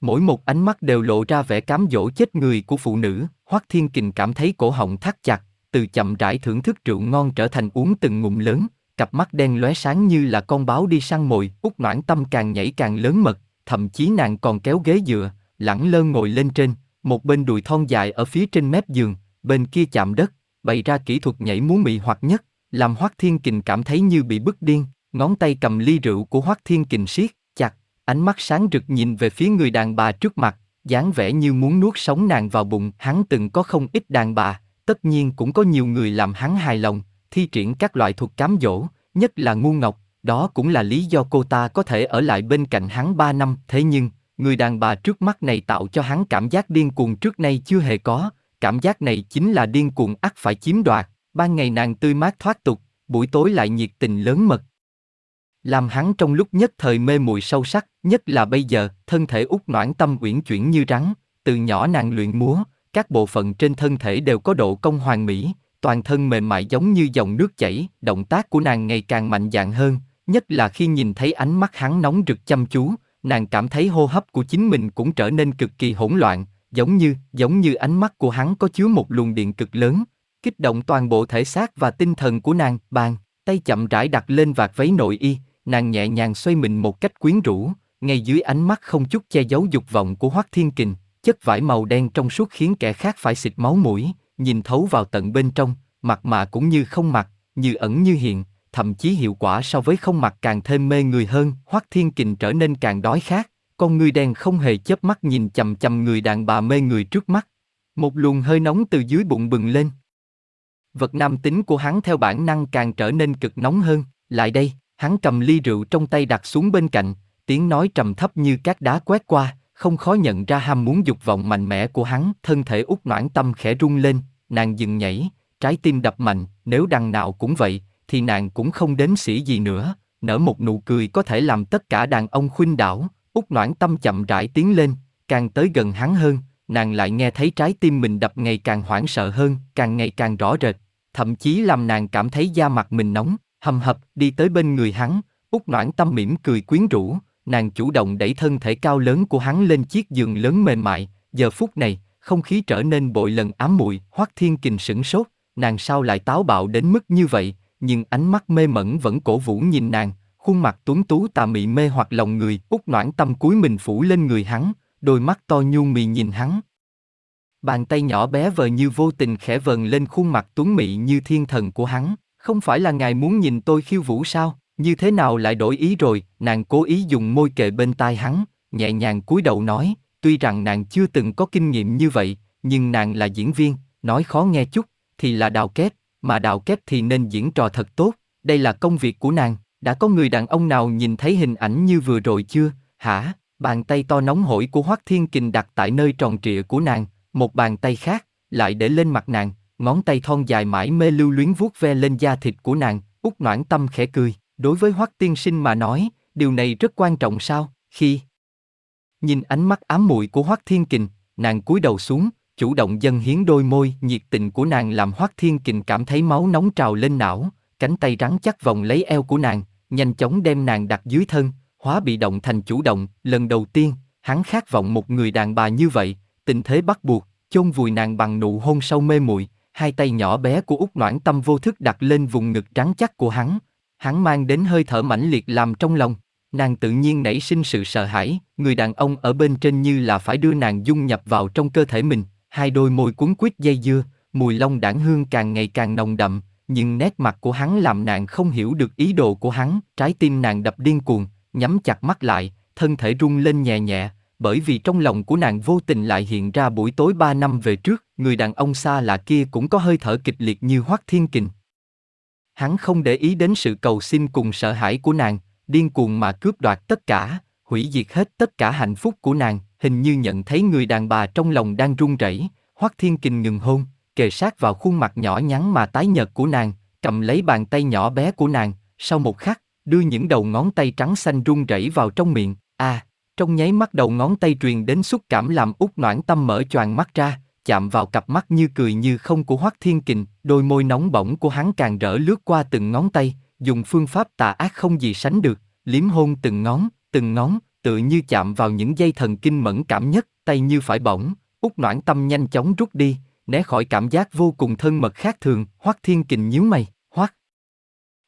Speaker 1: Mỗi một ánh mắt đều lộ ra vẻ cám dỗ chết người của phụ nữ, Hoắc Thiên Kình cảm thấy cổ họng thắt chặt, từ chậm rãi thưởng thức rượu ngon trở thành uống từng ngụm lớn, cặp mắt đen lóe sáng như là con báo đi săn mồi, út noãn tâm càng nhảy càng lớn mật, thậm chí nàng còn kéo ghế dựa, lẳng lơ ngồi lên trên, một bên đùi thon dài ở phía trên mép giường, bên kia chạm đất, bày ra kỹ thuật nhảy múa mị hoặc nhất, làm Hoắc Thiên Kình cảm thấy như bị bức điên, ngón tay cầm ly rượu của Hoắc Thiên Kình siết chặt, ánh mắt sáng rực nhìn về phía người đàn bà trước mặt, dáng vẻ như muốn nuốt sống nàng vào bụng. Hắn từng có không ít đàn bà, tất nhiên cũng có nhiều người làm hắn hài lòng, thi triển các loại thuật cám dỗ, nhất là ngu ngọc, đó cũng là lý do cô ta có thể ở lại bên cạnh hắn ba năm. Thế nhưng, người đàn bà trước mắt này tạo cho hắn cảm giác điên cuồng trước nay chưa hề có, cảm giác này chính là điên cuồng ắt phải chiếm đoạt, ban ngày nàng tươi mát thoát tục, buổi tối lại nhiệt tình lớn mật. làm hắn trong lúc nhất thời mê muội sâu sắc, nhất là bây giờ, thân thể út noãn tâm uyển chuyển như rắn, từ nhỏ nàng luyện múa, các bộ phận trên thân thể đều có độ công hoàn mỹ, toàn thân mềm mại giống như dòng nước chảy, động tác của nàng ngày càng mạnh dạn hơn, nhất là khi nhìn thấy ánh mắt hắn nóng rực chăm chú, nàng cảm thấy hô hấp của chính mình cũng trở nên cực kỳ hỗn loạn, giống như, giống như ánh mắt của hắn có chứa một luồng điện cực lớn, kích động toàn bộ thể xác và tinh thần của nàng, bàn, tay chậm rãi đặt lên vạt váy nội y, nàng nhẹ nhàng xoay mình một cách quyến rũ, ngay dưới ánh mắt không chút che giấu dục vọng của Hoắc Thiên Kình, chất vải màu đen trong suốt khiến kẻ khác phải xịt máu mũi, nhìn thấu vào tận bên trong, mặt mà cũng như không mặt, như ẩn như hiện, thậm chí hiệu quả so với không mặt càng thêm mê người hơn, Hoắc Thiên Kình trở nên càng đói khát, con người đen không hề chớp mắt nhìn chầm chầm người đàn bà mê người trước mắt. Một luồng hơi nóng từ dưới bụng bừng lên. Vật nam tính của hắn theo bản năng càng trở nên cực nóng hơn, lại đây, hắn cầm ly rượu trong tay đặt xuống bên cạnh, tiếng nói trầm thấp như các đá quét qua, không khó nhận ra ham muốn dục vọng mạnh mẽ của hắn, thân thể út noãn tâm khẽ rung lên, nàng dừng nhảy, trái tim đập mạnh, nếu đằng nào cũng vậy, thì nàng cũng không đếm sĩ gì nữa, nở một nụ cười có thể làm tất cả đàn ông khuynh đảo, út noãn tâm chậm rãi tiến lên, càng tới gần hắn hơn, nàng lại nghe thấy trái tim mình đập ngày càng hoảng sợ hơn, càng ngày càng rõ rệt, thậm chí làm nàng cảm thấy da mặt mình nóng, hầm hập đi tới bên người hắn, út noãn tâm mỉm cười quyến rũ, nàng chủ động đẩy thân thể cao lớn của hắn lên chiếc giường lớn mềm mại, giờ phút này, không khí trở nên bội lần ám muội, Hoắc Thiên Kình sửng sốt, nàng sao lại táo bạo đến mức như vậy, nhưng ánh mắt mê mẩn vẫn cổ vũ nhìn nàng, khuôn mặt tuấn tú tà mị mê hoặc lòng người, út noãn tâm cúi mình phủ lên người hắn, đôi mắt to nhu mì nhìn hắn. Bàn tay nhỏ bé vờ như vô tình khẽ vờn lên khuôn mặt tuấn mị như thiên thần của hắn, không phải là ngài muốn nhìn tôi khiêu vũ sao? Như thế nào lại đổi ý rồi? Nàng cố ý dùng môi kề bên tai hắn, nhẹ nhàng cúi đầu nói, tuy rằng nàng chưa từng có kinh nghiệm như vậy, nhưng nàng là diễn viên, nói khó nghe chút, thì là đào kép, mà đào kép thì nên diễn trò thật tốt, đây là công việc của nàng. Đã có người đàn ông nào nhìn thấy hình ảnh như vừa rồi chưa? Hả? Bàn tay to nóng hổi của Hoắc Thiên Kình đặt tại nơi tròn trịa của nàng, một bàn tay khác lại để lên mặt nàng, ngón tay thon dài mãi mê lưu luyến vuốt ve lên da thịt của nàng, út noãn tâm khẽ cười. Đối với Hoắc Tiên Sinh mà nói, điều này rất quan trọng sao? Khi nhìn ánh mắt ám muội của Hoắc Thiên Kình, nàng cúi đầu xuống, chủ động dâng hiến đôi môi, nhiệt tình của nàng làm Hoắc Thiên Kình cảm thấy máu nóng trào lên não, cánh tay rắn chắc vòng lấy eo của nàng, nhanh chóng đem nàng đặt dưới thân, hóa bị động thành chủ động, lần đầu tiên, hắn khát vọng một người đàn bà như vậy, tình thế bắt buộc, chôn vùi nàng bằng nụ hôn sâu mê muội, hai tay nhỏ bé của út noãn tâm vô thức đặt lên vùng ngực trắng chắc của hắn, hắn mang đến hơi thở mãnh liệt làm trong lòng, nàng tự nhiên nảy sinh sự sợ hãi, người đàn ông ở bên trên như là phải đưa nàng dung nhập vào trong cơ thể mình, hai đôi môi cuốn quýt dây dưa, mùi long đảng hương càng ngày càng nồng đậm, nhưng nét mặt của hắn làm nàng không hiểu được ý đồ của hắn, trái tim nàng đập điên cuồng, nhắm chặt mắt lại, thân thể rung lên nhẹ nhẹ, bởi vì trong lòng của nàng vô tình lại hiện ra buổi tối ba năm về trước, người đàn ông xa lạ kia cũng có hơi thở kịch liệt như Hoắc Thiên Kình. Hắn không để ý đến sự cầu xin cùng sợ hãi của nàng, điên cuồng mà cướp đoạt tất cả, hủy diệt hết tất cả hạnh phúc của nàng, hình như nhận thấy người đàn bà trong lòng đang run rẩy, Hoắc Thiên Kình ngừng hôn, kề sát vào khuôn mặt nhỏ nhắn mà tái nhợt của nàng, cầm lấy bàn tay nhỏ bé của nàng, sau một khắc, đưa những đầu ngón tay trắng xanh run rẩy vào trong miệng, a, à, trong nháy mắt đầu ngón tay truyền đến xúc cảm làm út noãn tâm mở choàng mắt ra, chạm vào cặp mắt như cười như không của Hoắc Thiên Kình, đôi môi nóng bỏng của hắn càng rỡ lướt qua từng ngón tay, dùng phương pháp tà ác không gì sánh được, liếm hôn từng ngón, từng ngón, tự như chạm vào những dây thần kinh mẫn cảm nhất, tay như phải bỏng, út noãn tâm nhanh chóng rút đi, né khỏi cảm giác vô cùng thân mật khác thường, Hoắc Thiên Kình nhíu mày, Hoắc.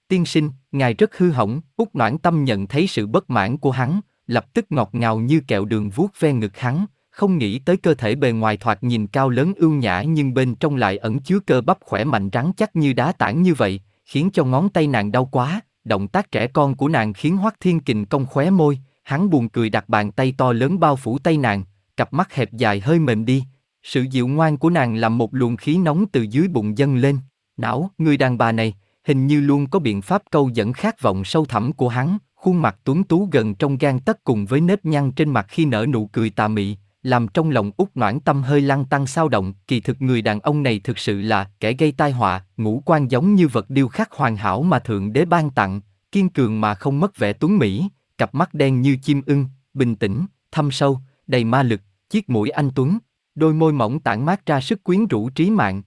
Speaker 1: Tiên sinh, ngài rất hư hỏng, út noãn tâm nhận thấy sự bất mãn của hắn, lập tức ngọt ngào như kẹo đường vuốt ve ngực hắn, không nghĩ tới cơ thể bề ngoài thoạt nhìn cao lớn ưu nhã nhưng bên trong lại ẩn chứa cơ bắp khỏe mạnh rắn chắc như đá tảng như vậy, khiến cho ngón tay nàng đau quá. Động tác trẻ con của nàng khiến Hoắc Thiên Kình cong khóe môi, hắn buồn cười đặt bàn tay to lớn bao phủ tay nàng, cặp mắt hẹp dài hơi mềm đi. Sự dịu ngoan của nàng làm một luồng khí nóng từ dưới bụng dâng lên. Não, người đàn bà này, hình như luôn có biện pháp câu dẫn khát vọng sâu thẳm của hắn, khuôn mặt tuấn tú gần trong gan tất cùng với nếp nhăn trên mặt khi nở nụ cười tà mị, làm trong lòng út noãn tâm hơi lăng tăng sao động. Kỳ thực người đàn ông này thực sự là kẻ gây tai họa, ngũ quan giống như vật điêu khắc hoàn hảo mà thượng đế ban tặng, kiên cường mà không mất vẻ tuấn mỹ, cặp mắt đen như chim ưng, bình tĩnh, thâm sâu, đầy ma lực, chiếc mũi anh tuấn, đôi môi mỏng tản mát ra sức quyến rũ trí mạng.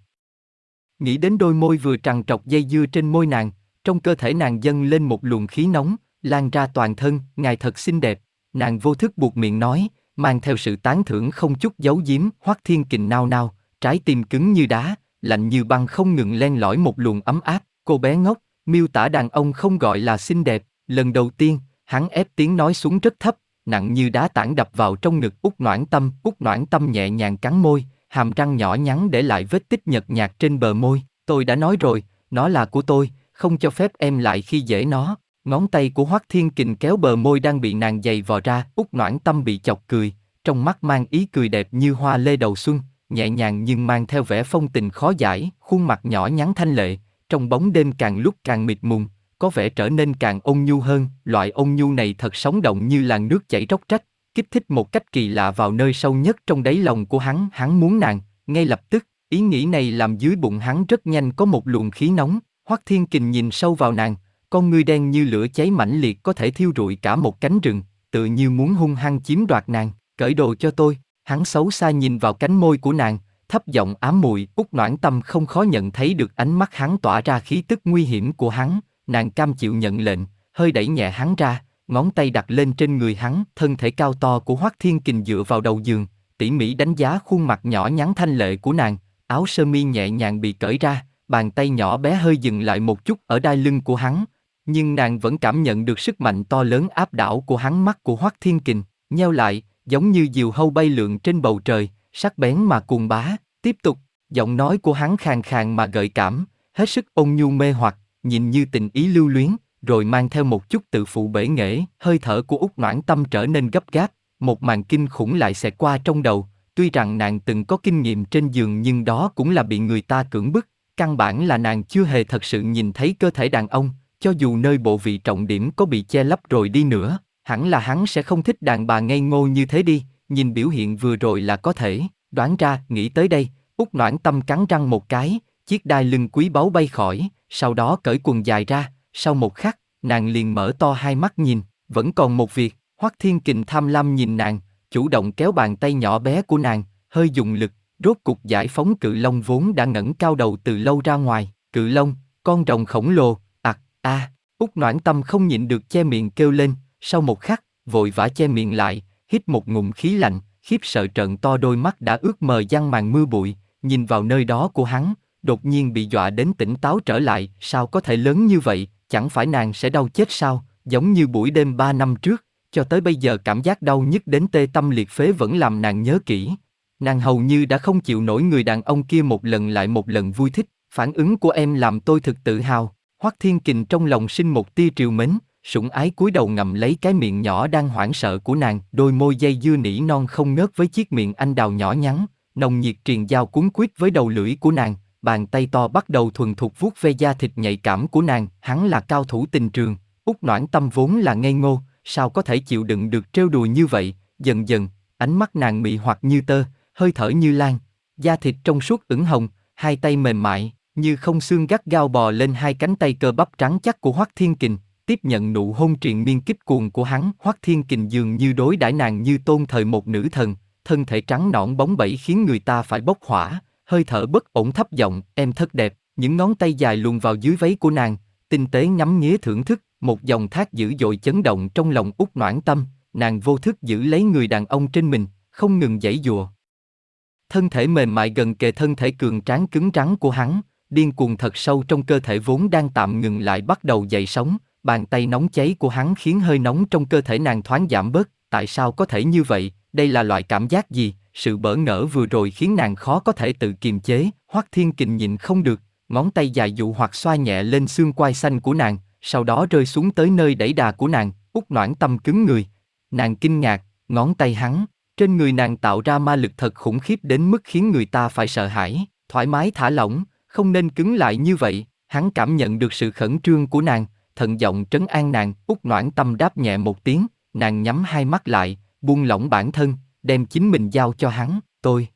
Speaker 1: Nghĩ đến đôi môi vừa trằn trọc dây dưa trên môi nàng, trong cơ thể nàng dâng lên một luồng khí nóng, lan ra toàn thân, ngài thật xinh đẹp. Nàng vô thức buộc miệng nói, mang theo sự tán thưởng không chút giấu giếm, hoắc thiên kình nao nao, trái tim cứng như đá, lạnh như băng không ngừng len lỏi một luồng ấm áp. Cô bé ngốc, miêu tả đàn ông không gọi là xinh đẹp. Lần đầu tiên, hắn ép tiếng nói xuống rất thấp, nặng như đá tảng đập vào trong ngực út noãn tâm. út noãn tâm nhẹ nhàng cắn môi, hàm răng nhỏ nhắn để lại vết tích nhợt nhạt trên bờ môi. Tôi đã nói rồi, nó là của tôi, không cho phép em lại khi dễ nó. Ngón tay của Hoắc Thiên Kình kéo bờ môi đang bị nàng dày vò ra, út noãn tâm bị chọc cười, trong mắt mang ý cười đẹp như hoa lê đầu xuân, nhẹ nhàng nhưng mang theo vẻ phong tình khó giải, khuôn mặt nhỏ nhắn thanh lệ, trong bóng đêm càng lúc càng mịt mùng, có vẻ trở nên càng ôn nhu hơn, loại ôn nhu này thật sống động như làn nước chảy róc rách, kích thích một cách kỳ lạ vào nơi sâu nhất trong đáy lòng của hắn, hắn muốn nàng, ngay lập tức, ý nghĩ này làm dưới bụng hắn rất nhanh có một luồng khí nóng, Hoắc Thiên Kình nhìn sâu vào nàng, con ngươi đen như lửa cháy mãnh liệt có thể thiêu rụi cả một cánh rừng, tự như muốn hung hăng chiếm đoạt nàng, cởi đồ cho tôi, hắn xấu xa nhìn vào cánh môi của nàng, thấp giọng ám mùi, út noãn tâm không khó nhận thấy được ánh mắt hắn tỏa ra khí tức nguy hiểm của hắn, nàng cam chịu nhận lệnh, hơi đẩy nhẹ hắn ra, ngón tay đặt lên trên người hắn, thân thể cao to của Hoắc Thiên Kình dựa vào đầu giường, tỉ mỉ đánh giá khuôn mặt nhỏ nhắn thanh lệ của nàng, áo sơ mi nhẹ nhàng bị cởi ra, bàn tay nhỏ bé hơi dừng lại một chút ở đai lưng của hắn, nhưng nàng vẫn cảm nhận được sức mạnh to lớn áp đảo của hắn mắt của Hoắc Thiên Kình, nheo lại, giống như diều hâu bay lượn trên bầu trời, sắc bén mà cuồng bá. Tiếp tục, giọng nói của hắn khàn khàn mà gợi cảm, hết sức ôn nhu mê hoặc, nhìn như tình ý lưu luyến, rồi mang theo một chút tự phụ bể nghệ, hơi thở của út noãn tâm trở nên gấp gáp, một màn kinh khủng lại xẹt qua trong đầu, tuy rằng nàng từng có kinh nghiệm trên giường nhưng đó cũng là bị người ta cưỡng bức, căn bản là nàng chưa hề thật sự nhìn thấy cơ thể đàn ông, cho dù nơi bộ vị trọng điểm có bị che lấp rồi đi nữa, hẳn là hắn sẽ không thích đàn bà ngây ngô như thế đi, nhìn biểu hiện vừa rồi là có thể, đoán ra, nghĩ tới đây, Úc noãn tâm cắn răng một cái, chiếc đai lưng quý báu bay khỏi, sau đó cởi quần dài ra, sau một khắc, nàng liền mở to hai mắt nhìn, vẫn còn một việc, Hoắc Thiên Kình tham lam nhìn nàng, chủ động kéo bàn tay nhỏ bé của nàng, hơi dùng lực, rốt cục giải phóng cự long vốn đã ngẩng cao đầu từ lâu ra ngoài, cự long, con rồng khổng lồ, a, à, út noãn tâm không nhịn được che miệng kêu lên, sau một khắc, vội vã che miệng lại, hít một ngụm khí lạnh, khiếp sợ trợn to đôi mắt đã ướt mờ giăng màn mưa bụi, nhìn vào nơi đó của hắn, đột nhiên bị dọa đến tỉnh táo trở lại, sao có thể lớn như vậy, chẳng phải nàng sẽ đau chết sao, giống như buổi đêm ba năm trước, cho tới bây giờ cảm giác đau nhức đến tê tâm liệt phế vẫn làm nàng nhớ kỹ. Nàng hầu như đã không chịu nổi người đàn ông kia một lần lại một lần vui thích, phản ứng của em làm tôi thực tự hào. Hoắc Thiên Kình trong lòng sinh một tia triều mến, sủng ái cúi đầu ngậm lấy cái miệng nhỏ đang hoảng sợ của nàng, đôi môi dây dưa nỉ non không ngớt với chiếc miệng anh đào nhỏ nhắn, nồng nhiệt truyền giao cuốn quýt với đầu lưỡi của nàng, bàn tay to bắt đầu thuần thục vuốt ve da thịt nhạy cảm của nàng, hắn là cao thủ tình trường, út noãn tâm vốn là ngây ngô, sao có thể chịu đựng được trêu đùa như vậy, dần dần, ánh mắt nàng mị hoặc như tơ, hơi thở như lan, da thịt trong suốt ửng hồng, hai tay mềm mại, như không xương gắt gao bò lên hai cánh tay cơ bắp trắng chắc của Hoắc Thiên Kình, tiếp nhận nụ hôn triền miên kích cuồng của hắn, Hoắc Thiên Kình dường như đối đãi nàng như tôn thời một nữ thần, thân thể trắng nõn bóng bẩy khiến người ta phải bốc hỏa, hơi thở bất ổn thấp giọng, em thật đẹp, những ngón tay dài luồn vào dưới váy của nàng, tinh tế ngắm nghía thưởng thức, một dòng thác dữ dội chấn động trong lòng út noãn tâm, nàng vô thức giữ lấy người đàn ông trên mình, không ngừng giãy dùa. Thân thể mềm mại gần kề thân thể cường tráng cứng rắn của hắn, điên cuồng thật sâu trong cơ thể vốn đang tạm ngừng lại bắt đầu dậy sóng, bàn tay nóng cháy của hắn khiến hơi nóng trong cơ thể nàng thoáng giảm bớt, tại sao có thể như vậy, đây là loại cảm giác gì, sự bỡ ngỡ vừa rồi khiến nàng khó có thể tự kiềm chế, Hoắc Thiên Kình nhịn không được, ngón tay dài dụ hoặc xoa nhẹ lên xương quai xanh của nàng, sau đó rơi xuống tới nơi đẩy đà của nàng, út noãn tâm cứng người. Nàng kinh ngạc, ngón tay hắn, trên người nàng tạo ra ma lực thật khủng khiếp đến mức khiến người ta phải sợ hãi, thoải mái thả lỏng, không nên cứng lại như vậy, hắn cảm nhận được sự khẩn trương của nàng, thận giọng trấn an nàng, út noãn tâm đáp nhẹ một tiếng, nàng nhắm hai mắt lại, buông lỏng bản thân, đem chính mình giao cho hắn, tôi.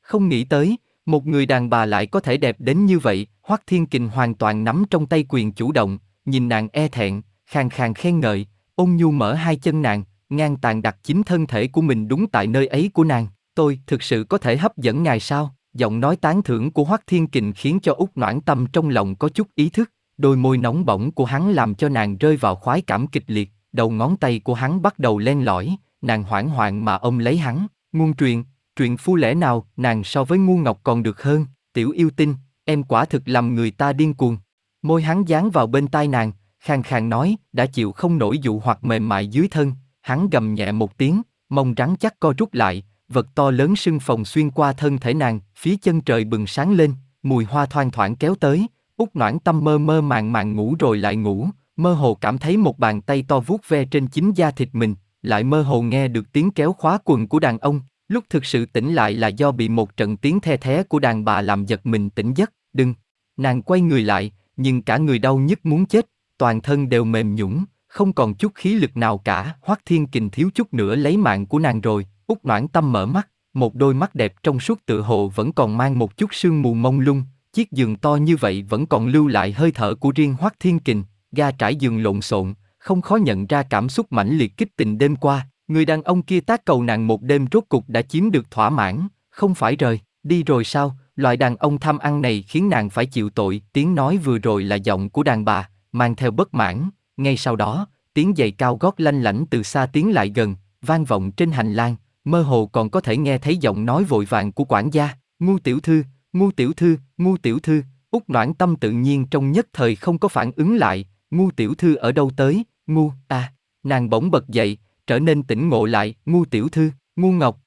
Speaker 1: Không nghĩ tới, một người đàn bà lại có thể đẹp đến như vậy, Hoắc Thiên Kình hoàn toàn nắm trong tay quyền chủ động, nhìn nàng e thẹn, khàn khàn khen ngợi, ôn nhu mở hai chân nàng, ngang tàn đặt chính thân thể của mình đúng tại nơi ấy của nàng. Tôi thực sự có thể hấp dẫn ngài sao? Giọng nói tán thưởng của Hoắc Thiên Kình khiến cho Úc noãn tâm trong lòng có chút ý thức, đôi môi nóng bỏng của hắn làm cho nàng rơi vào khoái cảm kịch liệt, đầu ngón tay của hắn bắt đầu len lỏi, nàng hoảng hoạn mà ôm lấy hắn, ngôn truyền, truyện phu lẽ nào nàng so với ngu ngọc còn được hơn, tiểu yêu tinh, em quả thực làm người ta điên cuồng. Môi hắn dán vào bên tai nàng, khàn khàn nói, đã chịu không nổi dụ hoặc mềm mại dưới thân, hắn gầm nhẹ một tiếng, mông rắn chắc co rút lại, vật to lớn sưng phồng xuyên qua thân thể nàng, phía chân trời bừng sáng lên, mùi hoa thoang thoảng kéo tới, út noãn tâm mơ mơ màng màng ngủ rồi lại ngủ, mơ hồ cảm thấy một bàn tay to vuốt ve trên chính da thịt mình, lại mơ hồ nghe được tiếng kéo khóa quần của đàn ông, lúc thực sự tỉnh lại là do bị một trận tiếng the thé của đàn bà làm giật mình tỉnh giấc, đừng. Nàng quay người lại, nhưng cả người đau nhức muốn chết, toàn thân đều mềm nhũn, không còn chút khí lực nào cả. Hoắc Thiên Kình thiếu chút nữa lấy mạng của nàng rồi. Úc Noãn Tâm mở mắt, một đôi mắt đẹp trong suốt tự hồ vẫn còn mang một chút sương mù mông lung. Chiếc giường to như vậy vẫn còn lưu lại hơi thở của riêng Hoắc Thiên Kình. Ga trải giường lộn xộn, không khó nhận ra cảm xúc mãnh liệt kích tình đêm qua. Người đàn ông kia tác cầu nàng một đêm rốt cục đã chiếm được thỏa mãn, không phải rời, đi rồi sao? Loại đàn ông tham ăn này khiến nàng phải chịu tội. Tiếng nói vừa rồi là giọng của đàn bà, mang theo bất mãn. Ngay sau đó, tiếng giày cao gót lanh lảnh từ xa tiến lại gần, vang vọng trên hành lang, mơ hồ còn có thể nghe thấy giọng nói vội vàng của quản gia. Ngu tiểu thư, ngu tiểu thư, ngu tiểu thư. Út noãn tâm tự nhiên trong nhất thời không có phản ứng lại. Ngu tiểu thư ở đâu tới? Ngu, à, nàng bỗng bật dậy, trở nên tỉnh ngộ lại. Ngu tiểu thư, ngu ngọc,